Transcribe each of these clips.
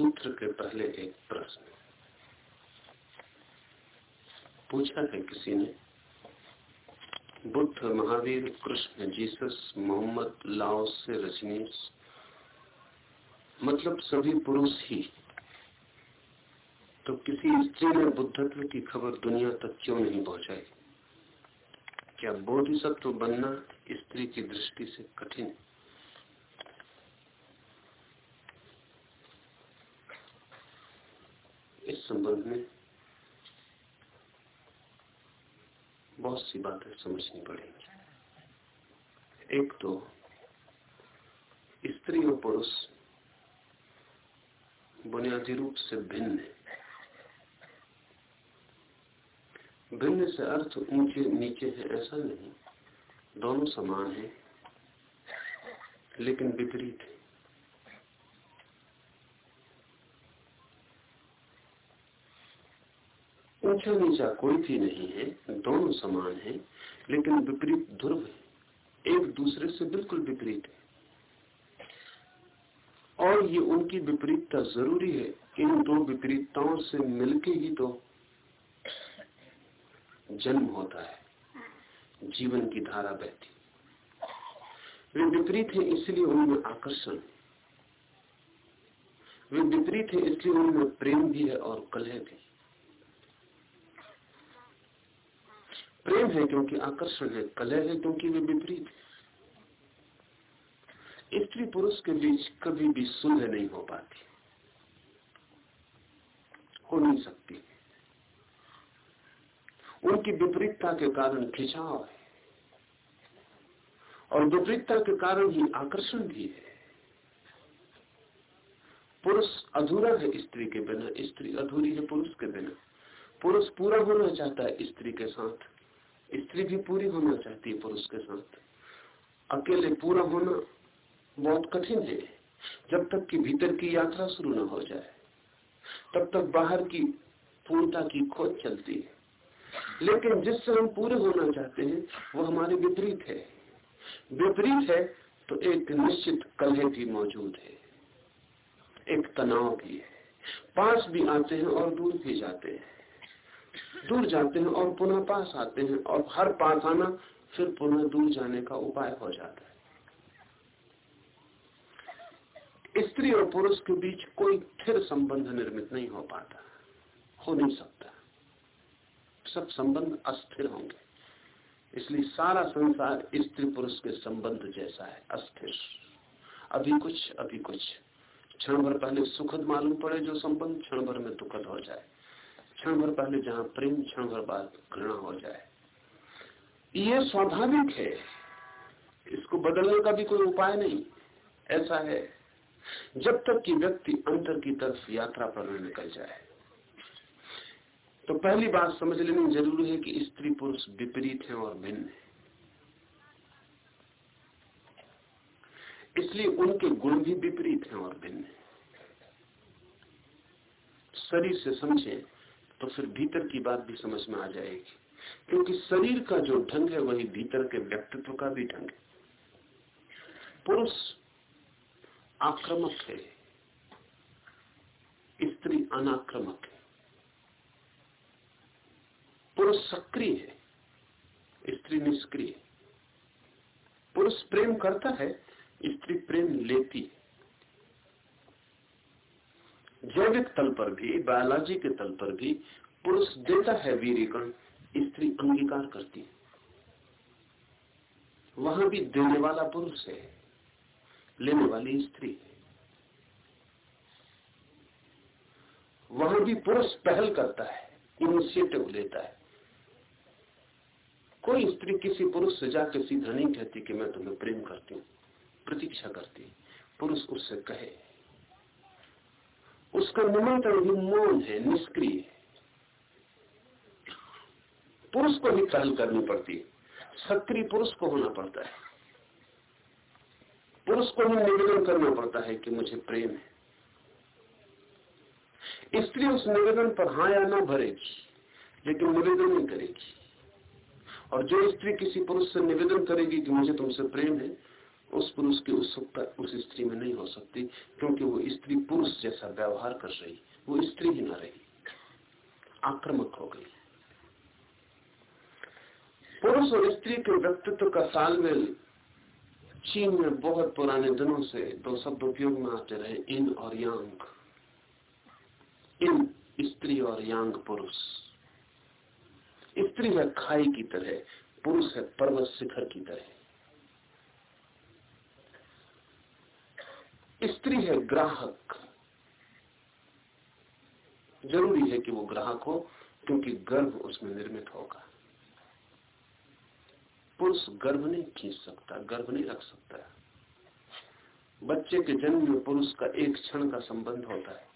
सूत्र के पहले एक प्रश्न। पूछा है किसी ने? Buddha Mahavir, Krishna Jesus, Muhammad Lao Tzu से रजनीश। मतलब सभी पुरुष ही। तो किसी स्त्री ने बुद्धत्व की खबर दुनिया तक क्यों नहीं पहुंचाई? क्या बोधिसत्व बनना स्त्री की दृष्टि से कठिन? इस संबंध में सी बातें समझनी पड़ेगी। एक तो स्त्री और पुरुष बुनियादी रूप से भिन्न है। भिन्न से अर्थ ऊँचे, नीचे है, ऐसा नहीं। दोनों समान है, लेकिन विपरीत है। ऊँचा नीचा कोई भी नहीं है, दोनों समान है, लेकिन विपरीत ध्रुव है। एक दूसरे से बिल्कुल विपरीत है। और ये उनकी विपरीतता ज़रूरी है इन दो विपरीतताओं से मिलके ही तो जन्म होता है, जीवन की धारा बहती वे विपरीत है इसलिए उनमें आकर्षण वे विपरीत है इसलिए उनमें प्रेम भी है और कलह भी प्रेम है क्योंकि आकर्षण है, कलह है क्योंकि वे विपरीत है। स्त्री पुरुष के बीच कभी भी सुलह नहीं हो पाती, हो नहीं सकती। उनकी विपरीतता के कारण खिंचाव है और विपरीतता के कारण ही आकर्षण भी है। पुरुष अधूरा है स्त्री के बिना, स्त्री अधूरी है पुरुष के बिना। पुरुष पूरा होना चाहता है स्त्री के साथ। स्त्री भी पूरी होना चाहती है पुरुष के साथ। अकेले पूरा होना बहुत कठिन है। जब तक कि भीतर की यात्रा शुरू न हो जाए, तब तक बाहर की पूर्णता की खोज चलती है। लेकिन जिससे हम पूरे होना चाहते हैं वो हमारे विपरीत है। विपरीत है तो एक निश्चित कलह भी मौजूद है। एक तनाव भी है। पास भी आते हैं और दूर भी जाते हैं। दूर जाते हैं और पुनः पास आते हैं और हर पास आना फिर पुनः दूर जाने का उपाय हो जाता है। स्त्री और पुरुष के बीच कोई फिर संबंध निर्मित नहीं हो पाता, हो नहीं सकता। सब संबंध अस्थिर होंगे। इसलिए सारा संसार स्त्री पुरुष के संबंध जैसा है, अस्थिर। अभी कुछ अभी कुछ। क्षण भर पहले सुखद मालूम पड़े जो संबंध, क्षण भर में दुखद हो जाए। क्षण भर पहले जहाँ प्रेम क्षण भर बाद घृणा हो जाए। ये स्वाभाविक है। इसको बदलने का भी कोई उपाय नहीं। ऐसा है, जब तक कि व्यक्ति अंतर की तरफ़ यात्रा पर निकल जाए। तो पहली बात समझ लेनी ज़रूरी है कि स्त्री पुरुष विपरीत है और भिन्न है। इसलिए उनके गुण भी विपरीत हैं और भिन्न है। शरीर से समझे तो फिर भीतर की बात भी समझ में आ जाएगी। क्योंकि शरीर का जो ढंग है, वही भीतर के व्यक्तित्व का भी ढंग है। पुरुष आक्रामक है, स्त्री अनाक्रामक है। पुरुष सक्रिय है, स्त्री निष्क्रिय पुरुष प्रेम करता है, स्त्री प्रेम लेती है। जैविक तल पर भी बायोलॉजी के तल पर भी पुरुष देता है वीरिकण स्त्री अंगीकार करती है। वहाँ भी देने वाला पुरुष है, लेने वाली स्त्री है। वहाँ भी पुरुष पहल करता है इनिशिएटिव लेता है। कोई स्त्री किसी पुरुष से जाकर सीधा नहीं कहती कि मैं तुम्हें प्रेम करती हूँ, प्रतीक्षा करती पुरुष उससे कहे उसका निमंत्रण भी मौन है, निष्क्रिय है। पुरुष को ही पहल करनी पड़ती है। सक्रिय पुरुष को होना पड़ता है। पुरुष को ही निवेदन करना पड़ता है कि मुझे प्रेम है। स्त्री उस निवेदन पर हाँ या ना भरेगी, लेकिन निवेदन नहीं करेगी। और जो स्त्री किसी पुरुष से निवेदन करेगी कि मुझे तुमसे प्रेम है उस पुरुष की उत्सुकता उस स्त्री में नहीं हो सकती, क्योंकि वो स्त्री पुरुष जैसा व्यवहार कर रही, वो स्त्री ही ना रही। आक्रमक हो गई। पुरुष और स्त्री के व्यक्तित्व का तालमेल चीन में बहुत पुराने दिनों से दो शब्द उपयोग में आते रहे, इन और यांग। इन स्त्री और यांग पुरुष। स्त्री है खाई की तरह, पुरुष है पर्वत शिखर की तरह। स्त्री है, ग्राहक। ज़रूरी है कि वो ग्राहक हो, क्योंकि गर्भ उसमें निर्मित होगा। पुरुष गर्भ नहीं खींच सकता, गर्भ नहीं रख सकता बच्चे के जन्म में पुरुष का एक क्षण का संबंध होता है।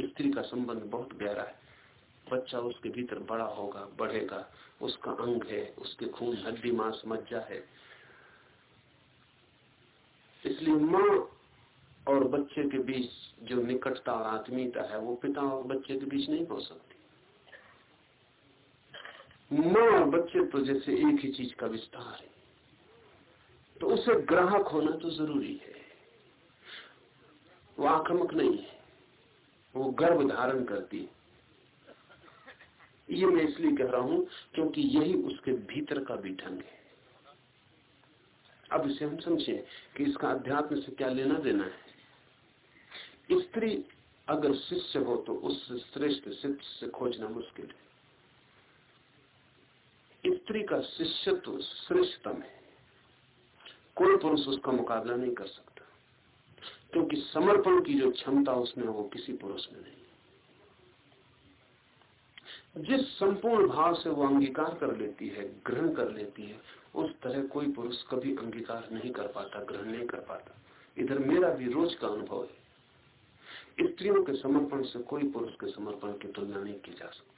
स्त्री का संबंध बहुत गहरा है। बच्चा उसके भीतर बड़ा होगा, बढ़ेगा, उसका अंग है, उसके खून, हड्डी, मांस, मज्जा है। इसलिए माँ और बच्चे के बीच जो निकटता और आत्मीयता है, वो पिता और बच्चे के बीच नहीं हो सकती। माँ और बच्चे तो जैसे एक ही चीज़ का विस्तार है। तो उसे ग्राहक होना तो ज़रूरी है। वो आक्रमक नहीं है। वो गर्भ धारण करती है। ये मैं इसलिए कह रहा हूँ क्योंकि यही उसके भीतर का भी ढंग है। अब इसे हम समझें कि इसका अध्यात्म से क्या लेना देना है। स्त्री अगर शिष्य हो तो उससे श्रेष्ठ शिष्य से खोजना मुश्किल है। स्त्री का शिष्यत्व श्रेष्ठतम है। कोई पुरुष उसका मुकाबला नहीं कर सकता, क्योंकि समर्पण की जो क्षमता उसमें वो किसी पुरुष में नहीं जिस संपूर्ण भाव से वो अंगीकार कर लेती है, ग्रहण कर लेती है, उस तरह कोई पुरुष कभी अंगीकार नहीं कर पाता, ग्रहण नहीं कर पाता। इधर मेरा भी रोज का अनुभव है। स्त्रियों के समर्पण से कोई पुरुष के समर्पण की तुलना नहीं की जा सकती।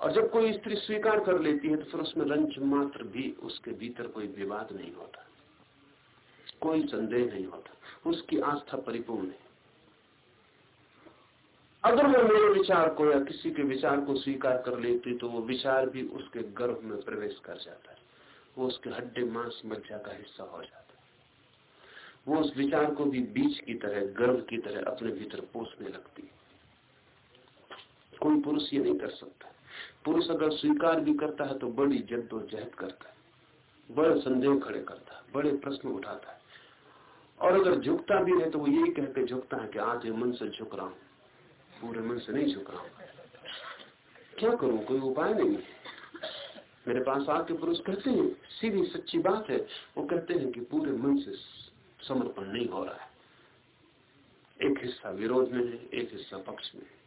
और जब कोई स्त्री स्वीकार कर लेती है तो फिर उसमें रंच मात्र भी उसके भीतर कोई विवाद नहीं होता। कोई संदेह नहीं होता। उसकी आस्था परिपूर्ण है। अगर वो मेरे विचार को या किसी के विचार को स्वीकार कर लेती तो वो विचार भी उसके गर्भ में प्रवेश कर जाता है। वो उसके हड्डे मांस मज्जा का हिस्सा हो जाता वो उस विचार को भी बीज की तरह गर्भ की तरह अपने भीतर पोसने लगती कोई पुरुष ये नहीं कर सकता। पुरुष अगर स्वीकार भी करता है तो बड़ी जद्दोजहद करता है। बड़े संदेह खड़े करता है, बड़े प्रश्न उठाता है। और अगर झुकता भी है तो वो यही कह के झुकता है कि आज मन से झुक रहा हूँ, पूरे मन से नहीं झुक रहा हूँ। क्या करूँ? कोई उपाय नहीं है। मेरे पास आके पुरुष कहते हैं, सीधी सच्ची बात है। वो कहते हैं कि पूरे मन से समर्पण नहीं हो रहा है। एक हिस्सा विरोध में है, एक हिस्सा पक्ष में है।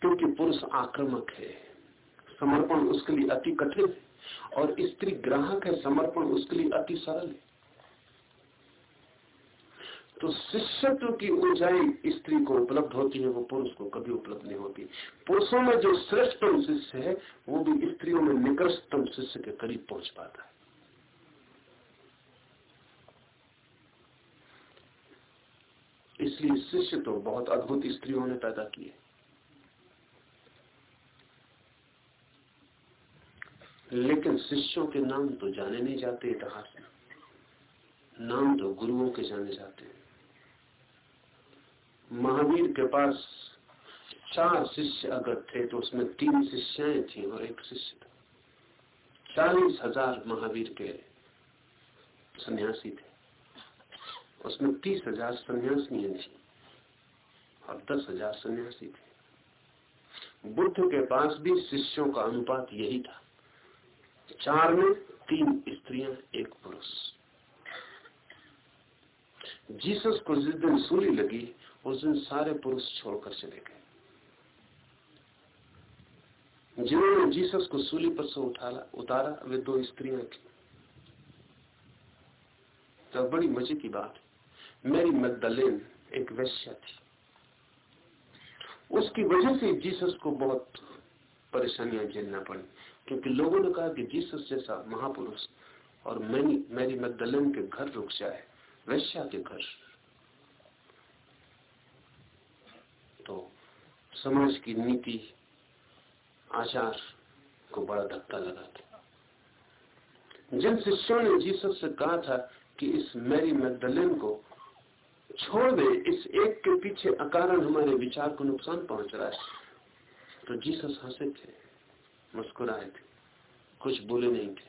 क्योंकि पुरुष आक्रमक है, समर्पण उसके लिए अति कठिन है, और स्त्री ग्राहक है, समर्पण उसके लिए अति सरल है। तो शिष्यत्व की ऊंचाई स्त्री को उपलब्ध होती है, वो पुरुष को कभी उपलब्ध नहीं होती। पुरुषों में जो श्रेष्ठतम शिष्य है, वो भी स्त्रियों में निकृष्टतम शिष्य के करीब पहुँच पाता है। इसलिए शिष्य तो बहुत अद्भुत स्त्रियों ने पैदा किए। लेकिन शिष्यों के नाम तो जाने नहीं जाते इतिहास में नाम तो गुरुओं के जाने जाते हैं। महावीर के पास चार शिष्य अगर थे तो उसमें तीन शिष्याएँ थी और एक शिष्य था। चालीस हज़ार महावीर के सन्यासी थे। उसमें तीस हज़ार सन्यासियाँ थी और दस हज़ार सन्यासी थे। बुद्ध के पास भी शिष्यों का अनुपात यही था। चार में तीन स्त्रियाँ, एक पुरुष। जीसस को जिस दिन सूली लगी, उस दिन सारे पुरुष छोड़कर चले गए। जिन्होंने जीसस को सूली पर से उठाला, उतारा, वे दो स्त्रियाँ थी। तो बड़ी मज़े की बात मेरी मैगदलेन एक वैश्या थी। उसकी वजह से जीसस को बहुत परेशानियाँ झेलना पड़ी, क्योंकि लोगों ने कहा कि जीसस जैसा महापुरुष और मैनी, मेरी मैगदलन के घर रुक जाए, वैश्या के घर। तो समाज की नीति, आचार को बड़ा धक्का लगा था। जिन शिष्यों ने जीसस से कहा था कि इस मैरी मैगडलेन को छोड़ दे, इस एक के पीछे अकारण हमारे विचार को नुकसान पहुँच रहा है। तो जीसस हंसे थे, मुस्कुराए थे, कुछ बोले नहीं थे।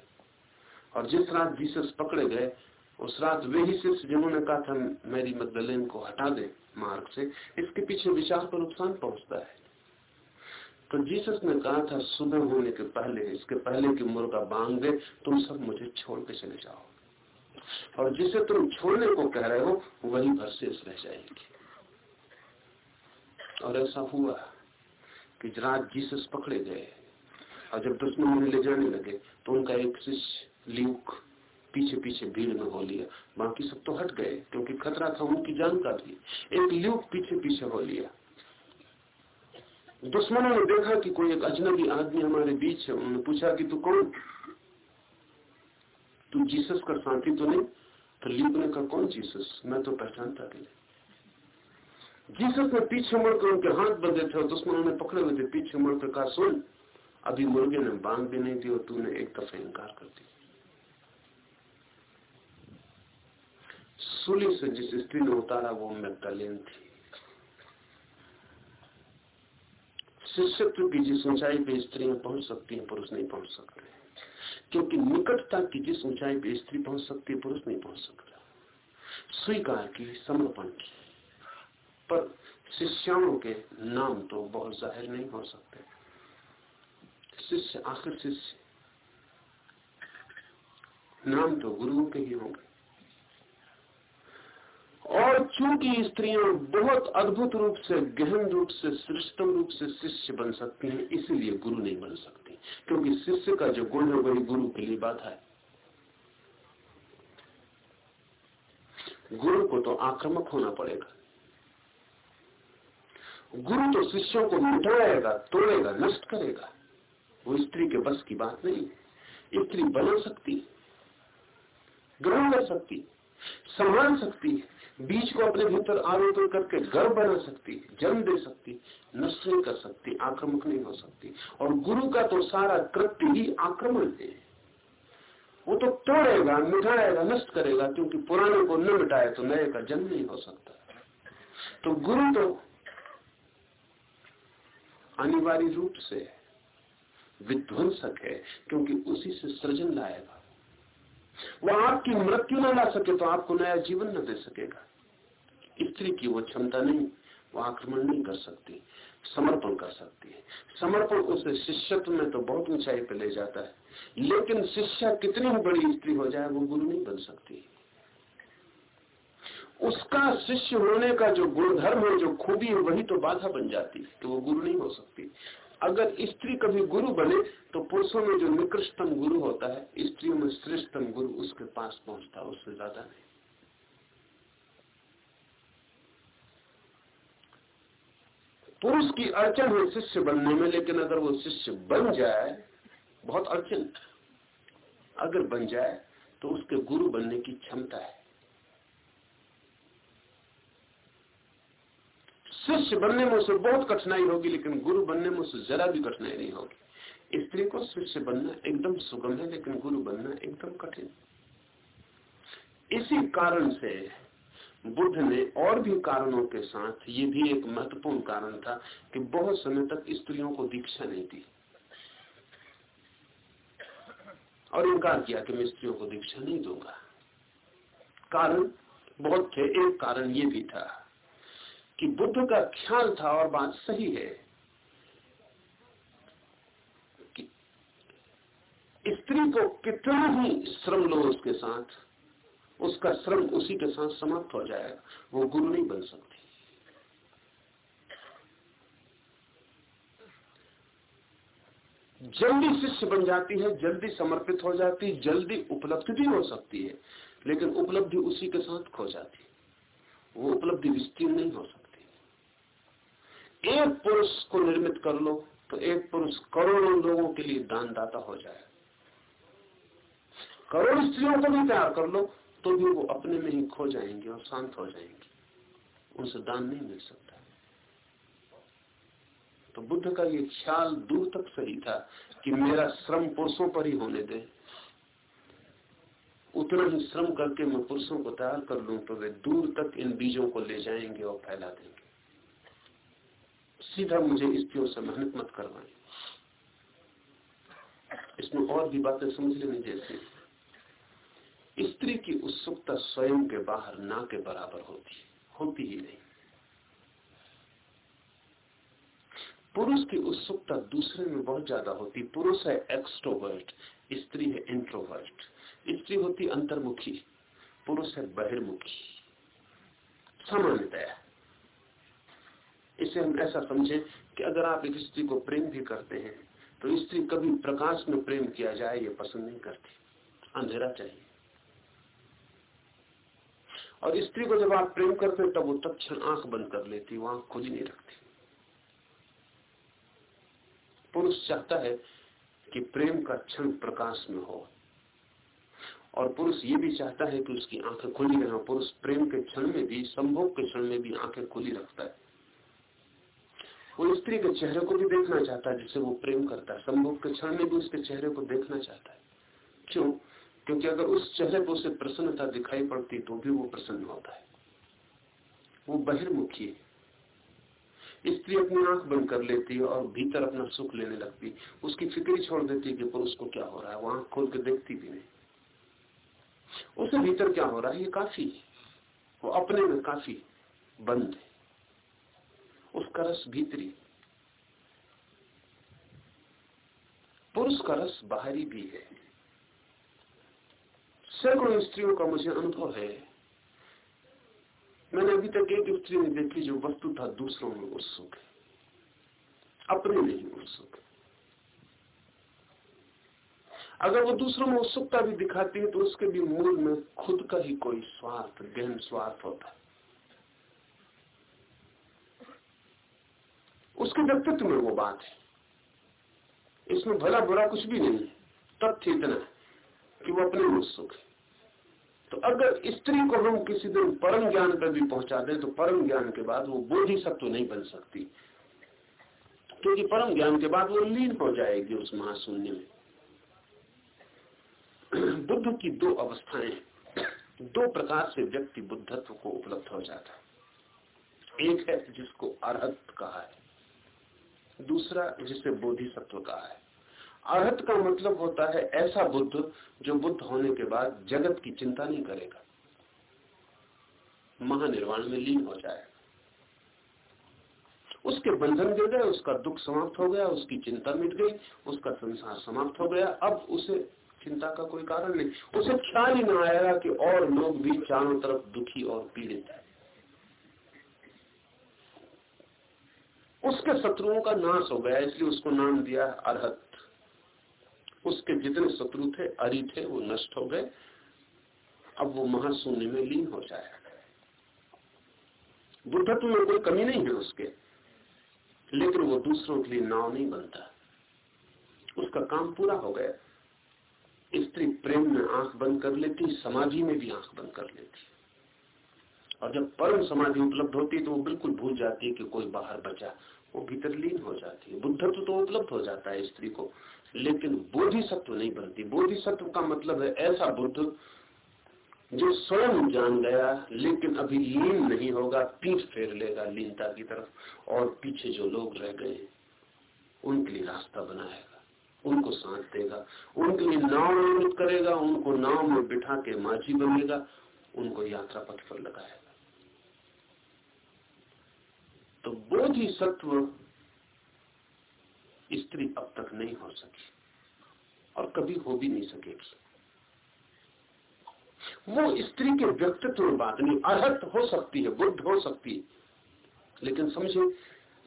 और जिस रात जीसस पकड़े गए, उस रात वे ही शिष्य जिन्होंने कहा था, मेरी मदलेन को हटा दे मार्ग से, इसके पीछे विचार को नुकसान पहुँचता है। तो जीसस ने कहा था, सुबह होने के पहले, इसके पहले कि मुर्गा बाँध दे, तुम सब मुझे छोड़ के चले जाओ। और जिसे तुम छोड़ने को कह रहे हो, वही भरशेष रह जाएगी। और ऐसा हुआ कि रात जीसस पकड़े गए, और जब दुश्मन उन्हें ले जाने लगे तो उनका एक शिष्य, ल्यूक पीछे पीछे भीड़ में हो लिया। बाकी सब तो हट गए, क्योंकि खतरा था उनकी जान का भी। एक ल्यूक पीछे पीछे हो लिया। दुश्मनों ने देखा कि कोई एक अजनबी आदमी हमारे बीच है। उन्होंने पूछा कि तू कौन? तू जीसस का साथी तो नहीं तो ल्यूक ने कहा कौन जीसस? मैं तो पहचानता नहीं। जीसस ने पीछे मुड़कर उनके हाथ बंधे थे और दुश्मनों ने पकड़े हुए थे। पीछे मुड़कर कहा, सुन, अभी मुर्गे ने बाँध भी नहीं दी और तूने एक दफे इनकार कर दिया। सूली से जिस स्त्री ने उतारा, वो मैगदलेन थी। शिष्यत्व की जिस ऊंचाई पे स्त्रियाँ पहुँच सकती हैं, पुरुष नहीं पहुँच सकते। क्योंकि निकटता की जिस ऊंचाई पे स्त्री पहुँच सकती है, पुरुष नहीं पहुँच सकता। स्वीकार की, समर्पण की। पर शिष्याओं के नाम तो बहुत ज़ाहिर नहीं हो सकते। शिष्य, आखिर शिष्य। नाम तो गुरुओं के ही होंगे। और चूँकि स्त्रियाँ बहुत अद्भुत रूप से, गहन रूप से, श्रेष्ठतम रूप से शिष्य बन सकती हैं, इसीलिए गुरु नहीं बन सकती। क्योंकि शिष्य का जो गुण है वही गुरु के लिए बाधा है। गुरु को तो आक्रमक होना पड़ेगा। गुरु तो शिष्यों को मिटाएगा, तोड़ेगा, नष्ट करेगा। वो स्त्री के बस की बात नहीं, स्त्री बना सकती, ग्रहण कर सकती। संभाल सकती है। बीज को अपने भीतर आरोपण करके गर्भ बना सकती जन्म दे सकती नष्ट नहीं कर सकती, आक्रमक नहीं हो सकती। और गुरु का तो सारा कृत्य ही आक्रमण है। वो तो तोड़ेगा, मिटाएगा, नष्ट करेगा, क्योंकि पुराने को न मिटाए तो नए का जन्म नहीं हो सकता। तो गुरु तो अनिवार्य रूप से विध्वंसक है, क्योंकि उसी से सृजन लाएगा। वो आपकी मृत्यु न ला सके तो आपको नया जीवन न दे सकेगा। स्त्री की वो क्षमता नहीं, वो आक्रमण नहीं कर सकती, समर्पण कर सकती है। समर्पण उसे शिष्यत्व में तो बहुत ऊंचाई पे ले जाता है। लेकिन शिष्या कितनी ही बड़ी स्त्री हो जाए, वो गुरु नहीं बन सकती। उसका शिष्य होने का जो गुणधर्म है, जो खूबी है, वही तो बाधा बन जाती है तो वो गुरु नहीं हो सकती। अगर स्त्री कभी गुरु बने तो पुरुषों में जो निकृष्टतम गुरु होता है, स्त्रियों में श्रेष्ठतम गुरु उसके पास पहुँचता है, उससे ज़्यादा नहीं। पुरुष की अड़चन है शिष्य बनने में, लेकिन अगर वो शिष्य बन जाए, बहुत अड़चन। अगर बन जाए तो उसके गुरु बनने की क्षमता है। शिष्य बनने में उसे बहुत कठिनाई होगी, लेकिन गुरु बनने में उसे जरा भी कठिनाई नहीं होगी। स्त्री को शिष्य बनना एकदम सुगम है, लेकिन गुरु बनना एकदम कठिन। इसी कारण से बुद्ध ने और भी कारणों के साथ, ये भी एक महत्वपूर्ण कारण था कि बहुत समय तक स्त्रियों को दीक्षा नहीं दी। और इनकार किया कि मैं स्त्रियों को दीक्षा नहीं दूँगा। कारण बहुत थे, एक कारण ये भी था कि बुद्ध का ख्याल था और बात सही है। कि स्त्री को कितना ही श्रम लो उसके साथ, उसका श्रम उसी के साथ समाप्त हो जाएगा। वो गुरु नहीं बन सकती। जल्दी शिष्य बन जाती है, जल्दी समर्पित हो जाती है, जल्दी उपलब्धि भी हो सकती है, लेकिन उपलब्धि उसी के साथ खो जाती है। वो उपलब्धि विस्तीर्ण नहीं हो सकती। एक पुरुष को निर्मित कर लो तो एक पुरुष करोड़ों लोगों के लिए दानदाता हो जाए। करोड़ स्त्रियों को भी तैयार कर लो तो भी वो अपने में ही खो जाएँगे और शांत हो जाएँगे। उनसे दान नहीं मिल सकता। तो बुद्ध का ये ख्याल दूर तक सही था कि मेरा श्रम पुरुषों पर ही होने दे। उतना ही श्रम करके मैं पुरुषों को तैयार कर लू तो वे दूर तक इन बीजों को ले जाएँगे और फैला देंगे। सीधा मुझे स्त्रियों से मेहनत मत करवाएँ इसमें और भी बातें समझ लेनी जैसे। स्त्री की उत्सुकता स्वयं के बाहर ना के बराबर होती होती ही नहीं। पुरुष की उत्सुकता दूसरे में बहुत ज़्यादा होती। पुरुष है एक्सट्रोवर्ट स्त्री है इंट्रोवर्ट स्त्री होती अंतर्मुखी, पुरुष है बहिर्मुखी। सामान्यतया। इसे हम ऐसा समझे कि अगर आप एक स्त्री को प्रेम भी करते हैं तो स्त्री कभी प्रकाश में प्रेम किया जाए ये पसंद नहीं करती। अंधेरा चाहिए। और स्त्री को जब आप प्रेम करते हैं, तब वो तत्ण आँख बंद कर लेती, वो आँख खुली नहीं रखती। पुरुष चाहता है कि प्रेम का क्षण प्रकाश में हो। और पुरुष ये भी चाहता है कि उसकी आँखें खुली रहे। पुरुष प्रेम के क्षण में भी, संभोग के क्षण में भी आँखें खुली रखता है। वो स्त्री के चेहरे को भी देखना चाहता है जिसे वो प्रेम करता है। संभोग के क्षण में भी उसके चेहरे को देखना चाहता है। क्यों? क्योंकि अगर उस चेहरे पर उसे प्रसन्नता दिखाई पड़ती तो भी वो प्रसन्न होता है। वो बहिर्मुखी है। स्त्री अपनी आँख बंद कर लेती है और भीतर अपना सुख लेने लगती उसकी फिक्री छोड़ देती कि पुरुष को क्या हो रहा है। वो आँख खोल के देखती भी नहीं। उसे भीतर क्या हो रहा है? ये काफ़ी वो अपने में काफ़ी बंद है। उसका रस भीतरी। पुरुष का रस बाहरी भी है। सैकड़ों स्त्रियों का मुझे अनुभव है। मैंने अभी तक एक स्त्री ने देखी जो वस्तु था दूसरों में उत्सुक है। अपने नहीं उत्सुक अगर वो दूसरों में उत्सुकता भी दिखाती है तो उसके भी मूल में खुद का ही कोई स्वार्थ, गहन स्वार्थ होता है। उसके व्यक्तित्व में वो बात है। इसमें भला बुरा कुछ भी नहीं। तथ्य इतना कि वो अपने उत्सुक है। तो अगर स्त्री को हम किसी दिन परम ज्ञान पर भी पहुँचा दें तो परम ज्ञान के बाद वो बोधि सत्व नहीं बन सकती। क्योंकि परम ज्ञान के बाद वो लीन हो जाएगी उस महाशून्य में। बुद्ध की दो अवस्थाएँ दो प्रकार से व्यक्ति बुद्धत्व को उपलब्ध हो जाता है। एक है जिसको अर्हत कहा है। दूसरा जिसे बोधिसत्व कहा है। अर्हत का मतलब होता है ऐसा बुद्ध जो बुद्ध होने के बाद जगत की चिंता नहीं करेगा। महानिर्वाण में लीन हो जाएगा उसके बंधन गिर गए, उसका दुख समाप्त हो गया, उसकी चिंता मिट गई, उसका संसार समाप्त हो गया। अब उसे चिंता का कोई कारण नहीं। उसे ख्याल ही ना आएगा कि और लोग भी चारों तरफ़ दुखी और पीड़ित है। उसके शत्रुओं का नाश हो गया, इसलिए उसको नाम दिया अरहत। उसके जितने शत्रु थे, अरि थे, वो नष्ट हो गए। अब वो महाशून्य में लीन हो जाएगा बुद्धत्व में कोई कमी नहीं है उसके, लेकिन वो दूसरों के लिए नाव नहीं बनता। उसका काम पूरा हो गया। स्त्री प्रेम में आँख बंद कर लेती, समाधि में भी आँख बंद कर लेती। और जब परम समाधि उपलब्ध होती तो वो बिल्कुल भूल जाती है कि कोई बाहर बचा। वो भीतर लीन हो जाती है। बुद्धत्व तो उपलब्ध हो जाता है स्त्री को। लेकिन बोधि सत्व नहीं बनती। बोधि सत्व का मतलब है ऐसा बुद्ध जो स्वयं जान गया, लेकिन अभी लीन नहीं होगा, पीठ फेर लेगा लीनता की तरफ़, और पीछे जो लोग रह गए, उनके लिए रास्ता बनाएगा, उनको साथ देगा, उनके लिए नाव करेगा, उनको नाव में बिठा के माझी बनेगा, उनको यात्रा पथ पर लगाएगा। तो बोधि सत्व स्त्री अब तक नहीं हो सकी और कभी हो भी नहीं सकेगी वो स्त्री के व्यक्तित्व में बात नहीं अर्हत हो सकती है, बुद्ध हो सकती है। लेकिन समझे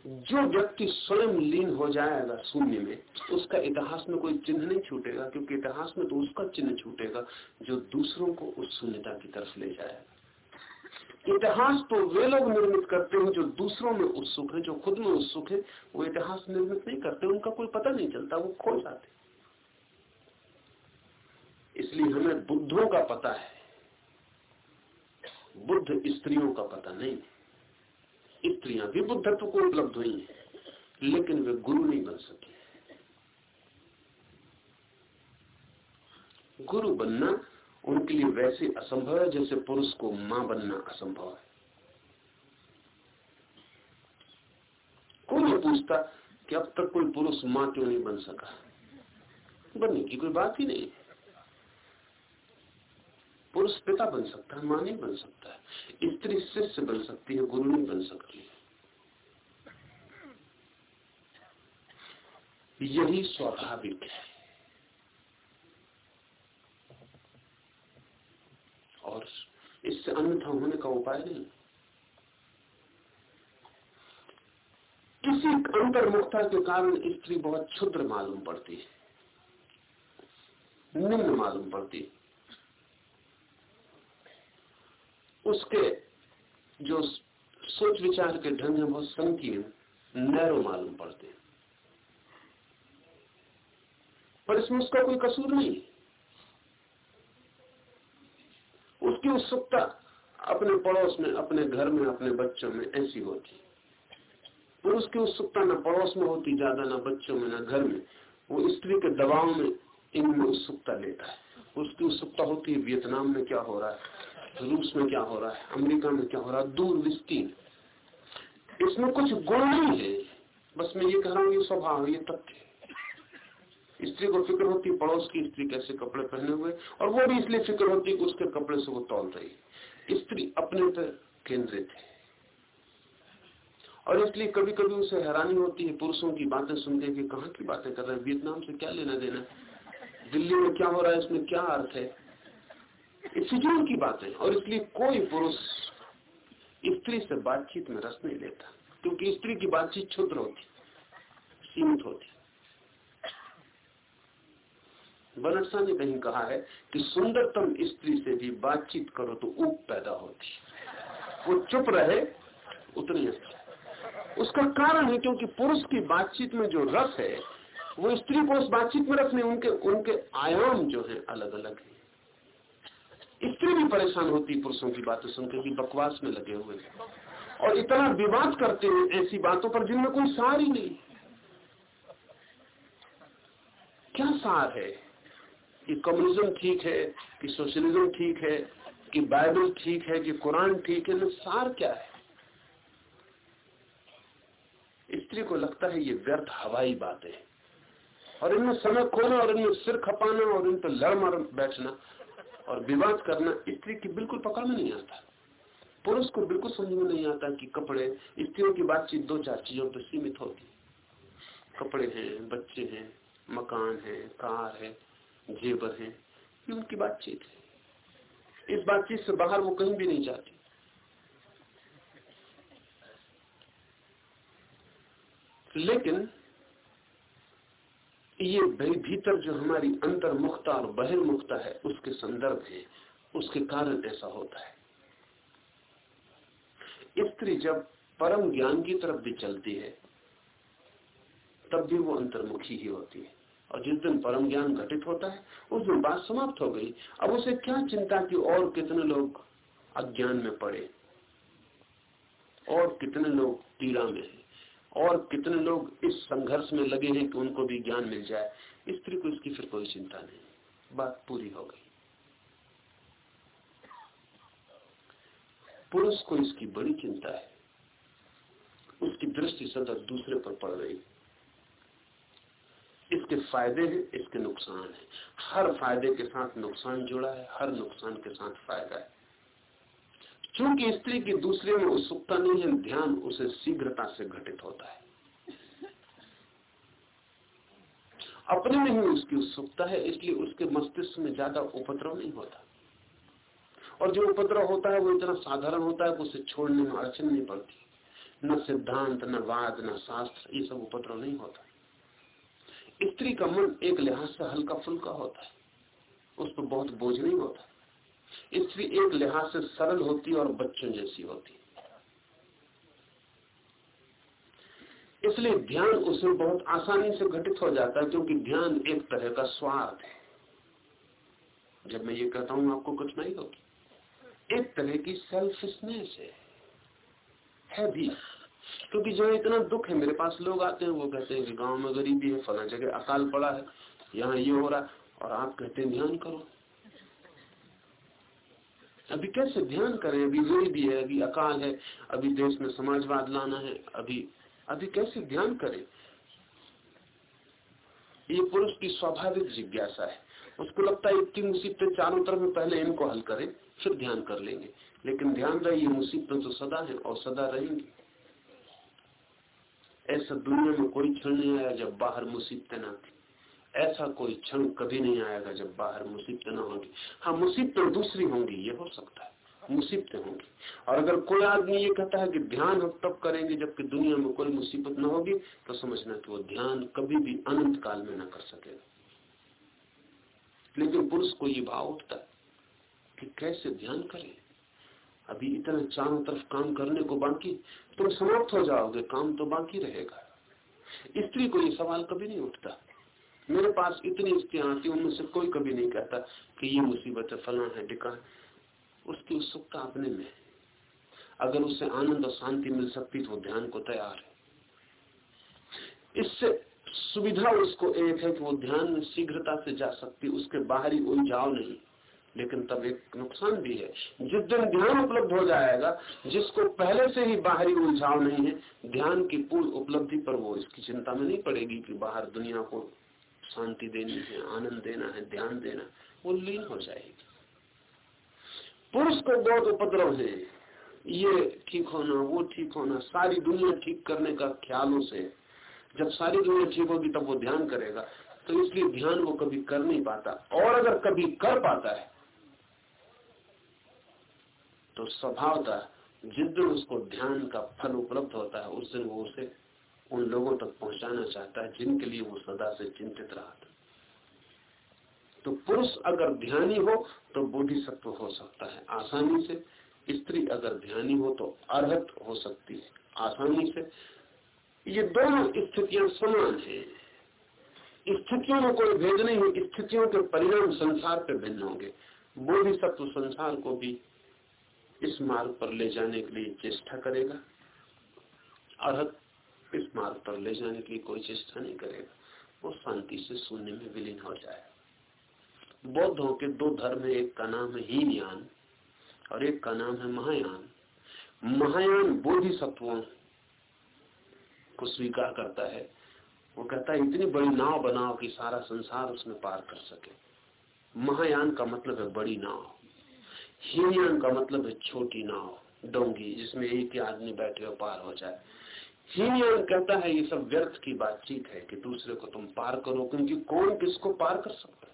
जो व्यक्ति स्वयं लीन हो जाएगा शून्य में, उसका इतिहास में कोई चिन्ह नहीं छूटेगा, क्योंकि इतिहास में तो उसका चिन्ह छूटेगा जो दूसरों को उस शून्यता की तरफ़ ले जाएगा इतिहास तो वे लोग निर्मित करते हैं जो दूसरों में उत्सुक है, जो खुद में उत्सुक है, वो इतिहास निर्मित नहीं करते, उनका कोई पता नहीं चलता, वो खो जाते इसलिए हमें बुद्धों का पता है, बुद्ध स्त्रियों का पता नहीं स्त्रियाँ भी बुद्धत्व को उपलब्ध हुई हैं, लेकिन वे गुरु नहीं बन सके। गुरु बनना उनके लिए वैसे असंभव है जैसे पुरुष को माँ बनना असंभव है। कोई पूछता, कि अब तक कोई पुरुष माँ क्यों नहीं बन सका? बनने की कोई बात ही नहीं। पुरुष पिता बन सकता है, माँ नहीं बन सकता है। स्त्री शिष्य बन सकती है, गुरु नहीं बन सकती यही स्वाभाविक है। और इससे अन्यथा होने का उपाय नहीं। किसी अंतर्मुखता के कारण स्त्री बहुत क्षुद्र मालूम पड़ती है। निम्न मालूम पड़ती है। उसके जो सोच विचार के ढंग है, बहुत संकीर्ण, नैरो मालूम पड़ते हैं। पर इसमें उसका कोई कसूर नहीं उसकी उत्सुकता अपने पड़ोस में, अपने घर में, अपने बच्चों में ऐसी होती। पुरुष की उत्सुकता न पड़ोस में होती ज़्यादा, ना बच्चों में, न घर में। वो स्त्री के दबाव में इनमें उत्सुकता लेता है। उसकी उत्सुकता होती है वियतनाम में क्या हो रहा है, रूस में क्या हो रहा है, अमेरिका में क्या हो रहा है, दूर विस्तीर्ण। इसमें कुछ गुण नहीं है। बस मैं ये कह रहा हूँ, ये स्वभाव ये तथ्य स्त्री को फ़िक्र होती पड़ोस की स्त्री कैसे कपड़े पहने हुए, और वो भी इसलिए फ़िक्र होती कि उसके कपड़े से वो तोल रही स्त्री अपने पर केंद्रित है। और इसलिए कभी कभी उसे हैरानी होती है, पुरुषों की बातें सुनते कि कहाँ की बातें कर रहे हैं, वियतनाम से क्या लेना देना दिल्ली में क्या हो रहा है, इसमें क्या अर्थ है? फिजूल की बातें और इसलिए कोई पुरुष स्त्री से बातचीत में रस नहीं लेता, क्योंकि स्त्री की बातचीत क्षुद्र होती, सीमित होती। बनरसा ने कहीं कहा है कि सुंदरतम स्त्री से भी बातचीत करो तो ऊप पैदा होती वो चुप रहे, उतनी अच्छा उसका कारण है क्योंकि पुरुष की बातचीत में जो रस है, वो स्त्री को उस बातचीत में रखने उनके उनके आयाम जो है अलग अलग है। स्त्री भी परेशान होती पुरुषों की बातें सुनकर कि बकवास में लगे हुए और इतना विवाद करते हैं ऐसी बातों पर जिनमें कोई सार ही नहीं। क्या सार है? कि कम्युनिज्म ठीक है, कि सोशलिज्म ठीक है, कि बाइबल ठीक है, कि कुरान ठीक है सार क्या है? स्त्री को लगता है ये व्यर्थ हवाई बातें और इनमें समय खोना, और इनमें सिर खपाना, और इन पर लड़ मार बैठना, और विवाद करना, स्त्री की बिल्कुल पकड़ में नहीं आता। पुरुष को बिल्कुल समझ में नहीं आता कि कपड़े, स्त्रियों की बातचीत दो चार चीज़ों पर सीमित होती। कपड़े हैं, बच्चे हैं, मकान है, कार है जेवर है। ये उनकी बातचीत है। इस बातचीत से बाहर वो कहीं भी नहीं जाती। लेकिन ये भीतर जो हमारी अंतर्मुखता और बहिर्मुखता है, उसके संदर्भ है। उसके कारण ऐसा होता है। स्त्री जब परम ज्ञान की तरफ़ भी चलती है, तब भी वो अंतर्मुखी ही होती है। और जिस दिन परम ज्ञान घटित होता है, उस दिन बात समाप्त हो गई। अब उसे क्या चिंता कि और कितने लोग अज्ञान में पड़े और कितने लोग पीड़ा में है? और कितने लोग इस संघर्ष में लगे हैं कि उनको भी ज्ञान मिल जाए? स्त्री को इसकी फिर कोई चिंता नहीं। बात पूरी हो गई। पुरुष को इसकी बड़ी चिंता है। उसकी दृष्टि सतत दूसरे पर पड़ रही। इसके फ़ायदे हैं, इसके नुकसान है। हर फ़ायदे के साथ नुकसान जुड़ा है, हर नुकसान के साथ फ़ायदा है। क्योंकि स्त्री की दूसरे में उत्सुकता नहीं है, ध्यान उसे शीघ्रता से घटित होता है। अपने में ही उसकी उत्सुकता है, इसलिए उसके मस्तिष्क में ज़्यादा उपद्रव नहीं होता। और जो उपद्रव होता है, वो इतना साधारण होता है कि उसे छोड़ने में अड़चन नहीं पड़ती। न सिद्धांत, न वाद, न शास्त्र, ये सब उपद्रव नहीं होता। स्त्री का मन एक लिहाज से हल्का फुल्का होता है। उस पर बहुत बोझ नहीं होता। स्त्री एक लिहाज से सरल होती और बच्चों जैसी होती इसलिए ध्यान उसे बहुत आसानी से घटित हो जाता है, क्योंकि ध्यान एक तरह का स्वार्थ है। जब मैं ये कहता हूँ, आपको कुछ नहीं होगी। एक तरह की सेल्फिशनेस है। है भी। क्योंकि जो इतना दुख है, मेरे पास लोग आते हैं, वो कहते हैं कि गाँव में गरीबी है, फला जगह अकाल पड़ा है, यहाँ ये हो रहा और आप कहते हैं, ध्यान करो। अभी कैसे ध्यान करें? अभी गरीबी है, अभी अकाल है, अभी देश में समाजवाद लाना है, अभी अभी कैसे ध्यान करें? ये पुरुष की स्वाभाविक जिज्ञासा है। उसको लगता है, इतनी मुसीबतें चारों तरफ़ पहले इनको हल करें, फिर ध्यान कर लेंगे। लेकिन ध्यान रहे ये मुसीबतें तो सदा है और सदा रहेंगी। ऐसा दुनिया में कोई क्षण नहीं आया जब बाहर मुसीबतें ना थी। ऐसा कोई क्षण कभी नहीं आएगा जब बाहर मुसीबतें ना होंगी। हाँ मुसीबतें दूसरी होंगी, ये हो सकता है। मुसीबतें होंगी। और अगर कोई आदमी ये कहता है कि ध्यान हम तब करेंगे जबकि दुनिया में कोई मुसीबत ना होगी तो समझना कि वो ध्यान कभी भी अनंत काल में ना कर सकेगा। लेकिन पुरुष को ये भाव उठता है कि कैसे ध्यान करें? अभी इतना चारों तरफ़ काम करने को बाकी, तुम समाप्त हो जाओगे, काम तो बाकी रहेगा। स्त्री को ये सवाल कभी नहीं उठता। मेरे पास इतनी स्त्रियाँ आती, उनमें से कोई कभी नहीं कहता कि ये मुसीबत है, फला है, डिका उसकी उत्सुकता अपने में अगर उससे आनंद और शांति मिल सकती तो ध्यान को तैयार है। इससे सुविधा उसको एक है कि वो ध्यान में शीघ्रता से जा सकती, उसके बाहरी उलझाव नहीं। लेकिन तब एक नुकसान भी है। जिस दिन ध्यान उपलब्ध हो जाएगा, जिसको पहले से ही बाहरी उलझाव नहीं है ध्यान की पूर्ण उपलब्धि पर वो इसकी चिंता में नहीं पड़ेगी कि बाहर दुनिया को शांति देनी है, आनंद देना है, ध्यान देना वो लीन हो जाएगी। पुरुष को बहुत उपद्रव है। ये ठीक होना, वो ठीक होना, सारी दुनिया ठीक करने का ख्यालों से जब सारी दुनिया ठीक होगी तब वो ध्यान करेगा तो इसलिए ध्यान वो कभी कर नहीं पाता। और अगर कभी कर पाता है तो स्वभावता जिस दिन उसको ध्यान का फल उपलब्ध होता है, उस दिन वो उसे उन लोगों तक पहुंचाना चाहता है जिनके लिए वो सदा से चिंतित रहा था। तो पुरुष अगर ध्यानी हो तो बोधिसत्व हो सकता है। आसानी से स्त्री अगर ध्यानी हो तो अर्हत हो सकती है। आसानी से ये दोनों स्थितियाँ समान है। स्थितियों में कोई भेद नहीं है स्थितियों के परिणाम संसार पे भिन्न होंगे। बोधिसत्व संसार को भी इस मार्ग पर ले जाने के लिए चेष्टा करेगा। अर्हत इस मार्ग पर ले जाने की कोई चेष्टा नहीं करेगा। वो शांति से शून्य में विलीन हो जाए। बौद्धों के दो धर्म है, एक का नाम है हीन यान और एक का नाम है महायान। महायान बोधिसत्वों को स्वीकार करता है। वो कहता है, इतनी बड़ी नाव बनाओ कि सारा संसार उसमें पार कर सके। महायान का मतलब है बड़ी नाव। हीनयान का मतलब है छोटी नाव, डोंगी, जिसमें एक ही आदमी बैठे हो पार हो जाए। हीनयान कहता है, ये सब व्यर्थ की बातचीत है कि दूसरे को तुम पार करो, क्योंकि कौन किसको पार कर सकता है?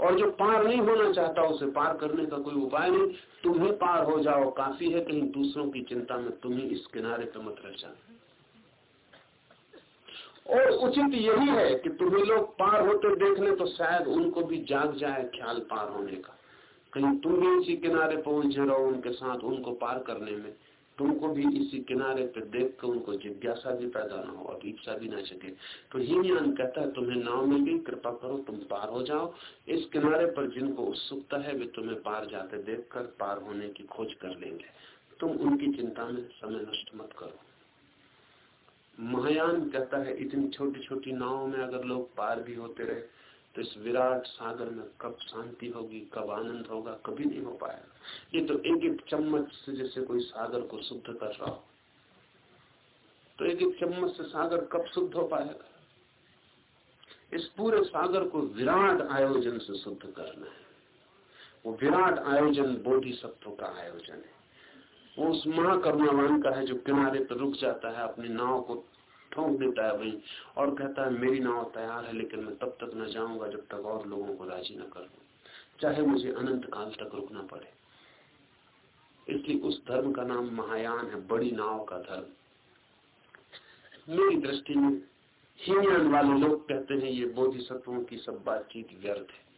और जो पार नहीं होना चाहता, उसे पार करने का कोई उपाय नहीं। तुम ही पार हो जाओ, काफ़ी है, कहीं दूसरों की चिंता में तुम ही इस किनारे पे मत रह जाओ। और उचित यही है कि तुम्हें लोग पार होते देख ले तो शायद उनको भी जाग जाए ख्याल पार होने का। कहीं तुम भी इसी किनारे उलझे रहो उनके साथ उनको पार करने में, तुमको भी इसी किनारे पे देख कर उनको जिज्ञासा भी पैदा ना हो और इच्छा भी ना सके तो हीनयान कहता है, तुम्हें नाव मिल गई कृपा करो, तुम पार हो जाओ। इस किनारे पर जिनको उत्सुकता है, वे तुम्हें पार जाते देख कर पार होने की खोज कर लेंगे। तुम उनकी चिंता में समय नष्ट मत करो। महायान कहता है, इतनी छोटी छोटी नाव में अगर लोग पार भी होते रहे तो इस विराट सागर में कब शांति होगी, कब आनंद होगा, कभी नहीं हो पाएगा ये तो एक एक चम्मच से जैसे कोई सागर को शुद्ध कर रहा हो। तो एक एक चम्मच से सागर कब शुद्ध हो पाएगा? इस पूरे सागर को विराट आयोजन से शुद्ध करना है। वो विराट आयोजन बोधि सत्व का आयोजन है। वो उस महाकरुणावान का है जो किनारे पर रुक जाता है, अपनी नाव को ठोंक देता है वही और कहता है, मेरी नाव तैयार है, लेकिन मैं तब तक न जाऊँगा जब तक और लोगों को राज़ी न कर चाहे मुझे अनंत काल तक रुकना पड़े। इसलिए उस धर्म का नाम महायान है, बड़ी नाव का धर्म। मेरी दृष्टि में हीनयान वाले लोग कहते हैं, ये बोधिसत्वों की सब बातचीत व्यर्थ है।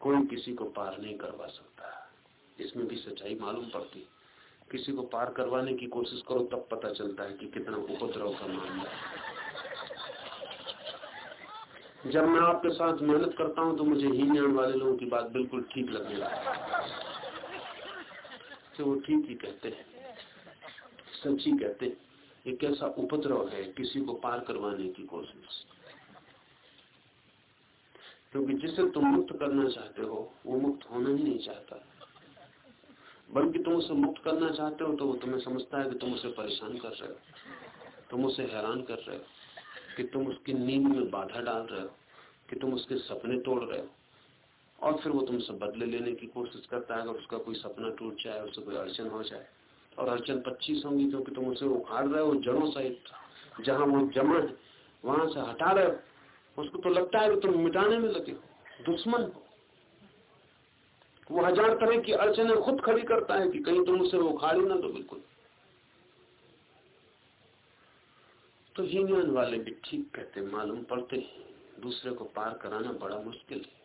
कोई किसी को पार नहीं करवा सकता। इसमें भी सच्चाई मालूम पड़ती है। किसी को पार करवाने की कोशिश करो, तब पता चलता है कि कितना उपद्रव का मामला है। जब मैं आपके साथ मेहनत करता हूँ तो मुझे हीनयान वाले लोगों की बात बिल्कुल ठीक लगने लगती है। वो ठीक ही कहते हैं। सची कहते हैं। ये कैसा उपद्रव है किसी को पार करवाने की कोशिश। क्योंकि जिसे तुम मुक्त करना चाहते हो, वो मुक्त होना ही नहीं चाहता। बल्कि तुम उसे मुक्त करना चाहते हो तो वो तुम्हें समझता है कि तुम उसे परेशान कर रहे हो। तुम उसे हैरान कर रहे हो कि तुम उसकी नींद में बाधा डाल रहे हो, कि तुम उसके सपने तोड़ रहे हो। और फिर वो तुमसे बदले लेने की कोशिश करता है, अगर उसका कोई सपना टूट जाए, उससे कोई अड़चन हो जाए। और अड़चन पच्चीस होंगी, क्योंकि तुम उसे उखाड़ रहे हो जड़ों सहित। जहाँ वो जमा है वहाँ से हटा रहे हो। उसको तो लगता है कि तुम मिटाने में लगे हो, दुश्मन हो। वो हज़ार तरह की अड़चने खुद खड़ी करता है कि कहीं तुम उसे उखाड़ी ना तो बिल्कुल। तो हीनयान वाले भी ठीक कहते मालूम पड़ते हैं। दूसरे को पार कराना बड़ा मुश्किल है।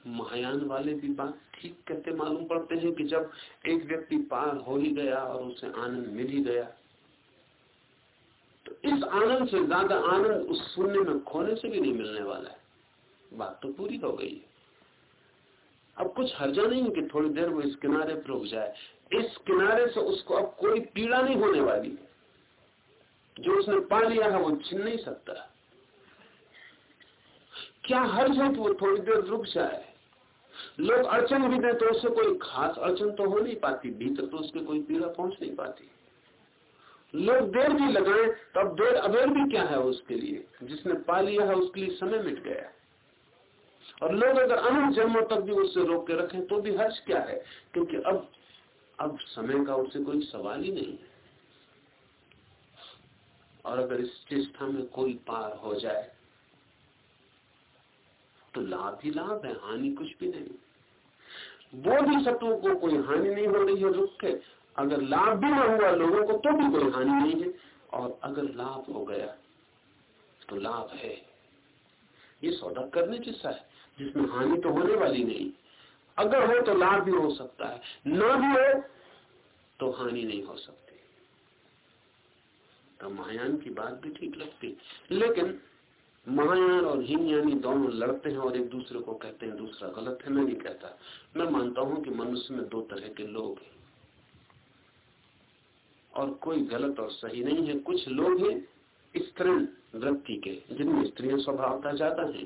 महायान वाले भी बात ठीक कहते, मालूम पड़ते हैं कि जब एक व्यक्ति पार हो ही गया और उसे आनंद मिल ही गया तो इस आनंद से ज़्यादा आनंद उस शून्य में खोने से भी नहीं मिलने वाला है। बात तो पूरी हो गई। अब कुछ हर्जा नहीं कि थोड़ी देर वो इस किनारे पर रुक जाए। इस किनारे से उसको अब कोई पीड़ा नहीं होने वाली। जो उसने पा लिया है, वो छिन नहीं सकता। क्या हर्ज है कि वो थोड़ी देर रुक जाए? लोग अड़चन भी दे तो उससे कोई खास अड़चन तो हो नहीं पाती, भीतर तो उसके कोई पीड़ा पहुँच नहीं पाती। लोग देर भी लगाए तो अब देर अबेर भी क्या है उसके लिए? जिसने पा लिया है, उसके लिए समय मिट गया। और लोग अगर अनंत जन्मों तक भी उससे रोक के रखें तो भी हर्ष क्या है? क्योंकि अब अब समय का उसे कोई सवाल ही नहीं है। और अगर इस चेष्टा में कोई पार हो जाए तो लाभ ही लाभ है, हानि कुछ भी नहीं। बोधि सत्वों को कोई हानि नहीं हो रही है रुक के। अगर लाभ भी ना हुआ लोगों को तो भी कोई हानि नहीं है। और अगर लाभ हो गया तो लाभ है। ये सौदा करने जैसा है। जिसमें हानि तो होने वाली नहीं। अगर हो तो लाभ भी हो सकता है, ना भी हो तो हानि नहीं हो सकती। तो महायान की बात भी ठीक लगती। लेकिन महायान और हीनयानी दोनों लड़ते हैं और एक दूसरे को कहते हैं, दूसरा गलत है, मैं नहीं कहता। मैं मानता हूँ कि मनुष्य में दो तरह के लोग हैं। और कोई गलत और सही नहीं है। कुछ लोग हैं स्त्री वृत्ति के, जिनमें स्त्रियाँ स्वभावता ज़्यादा है।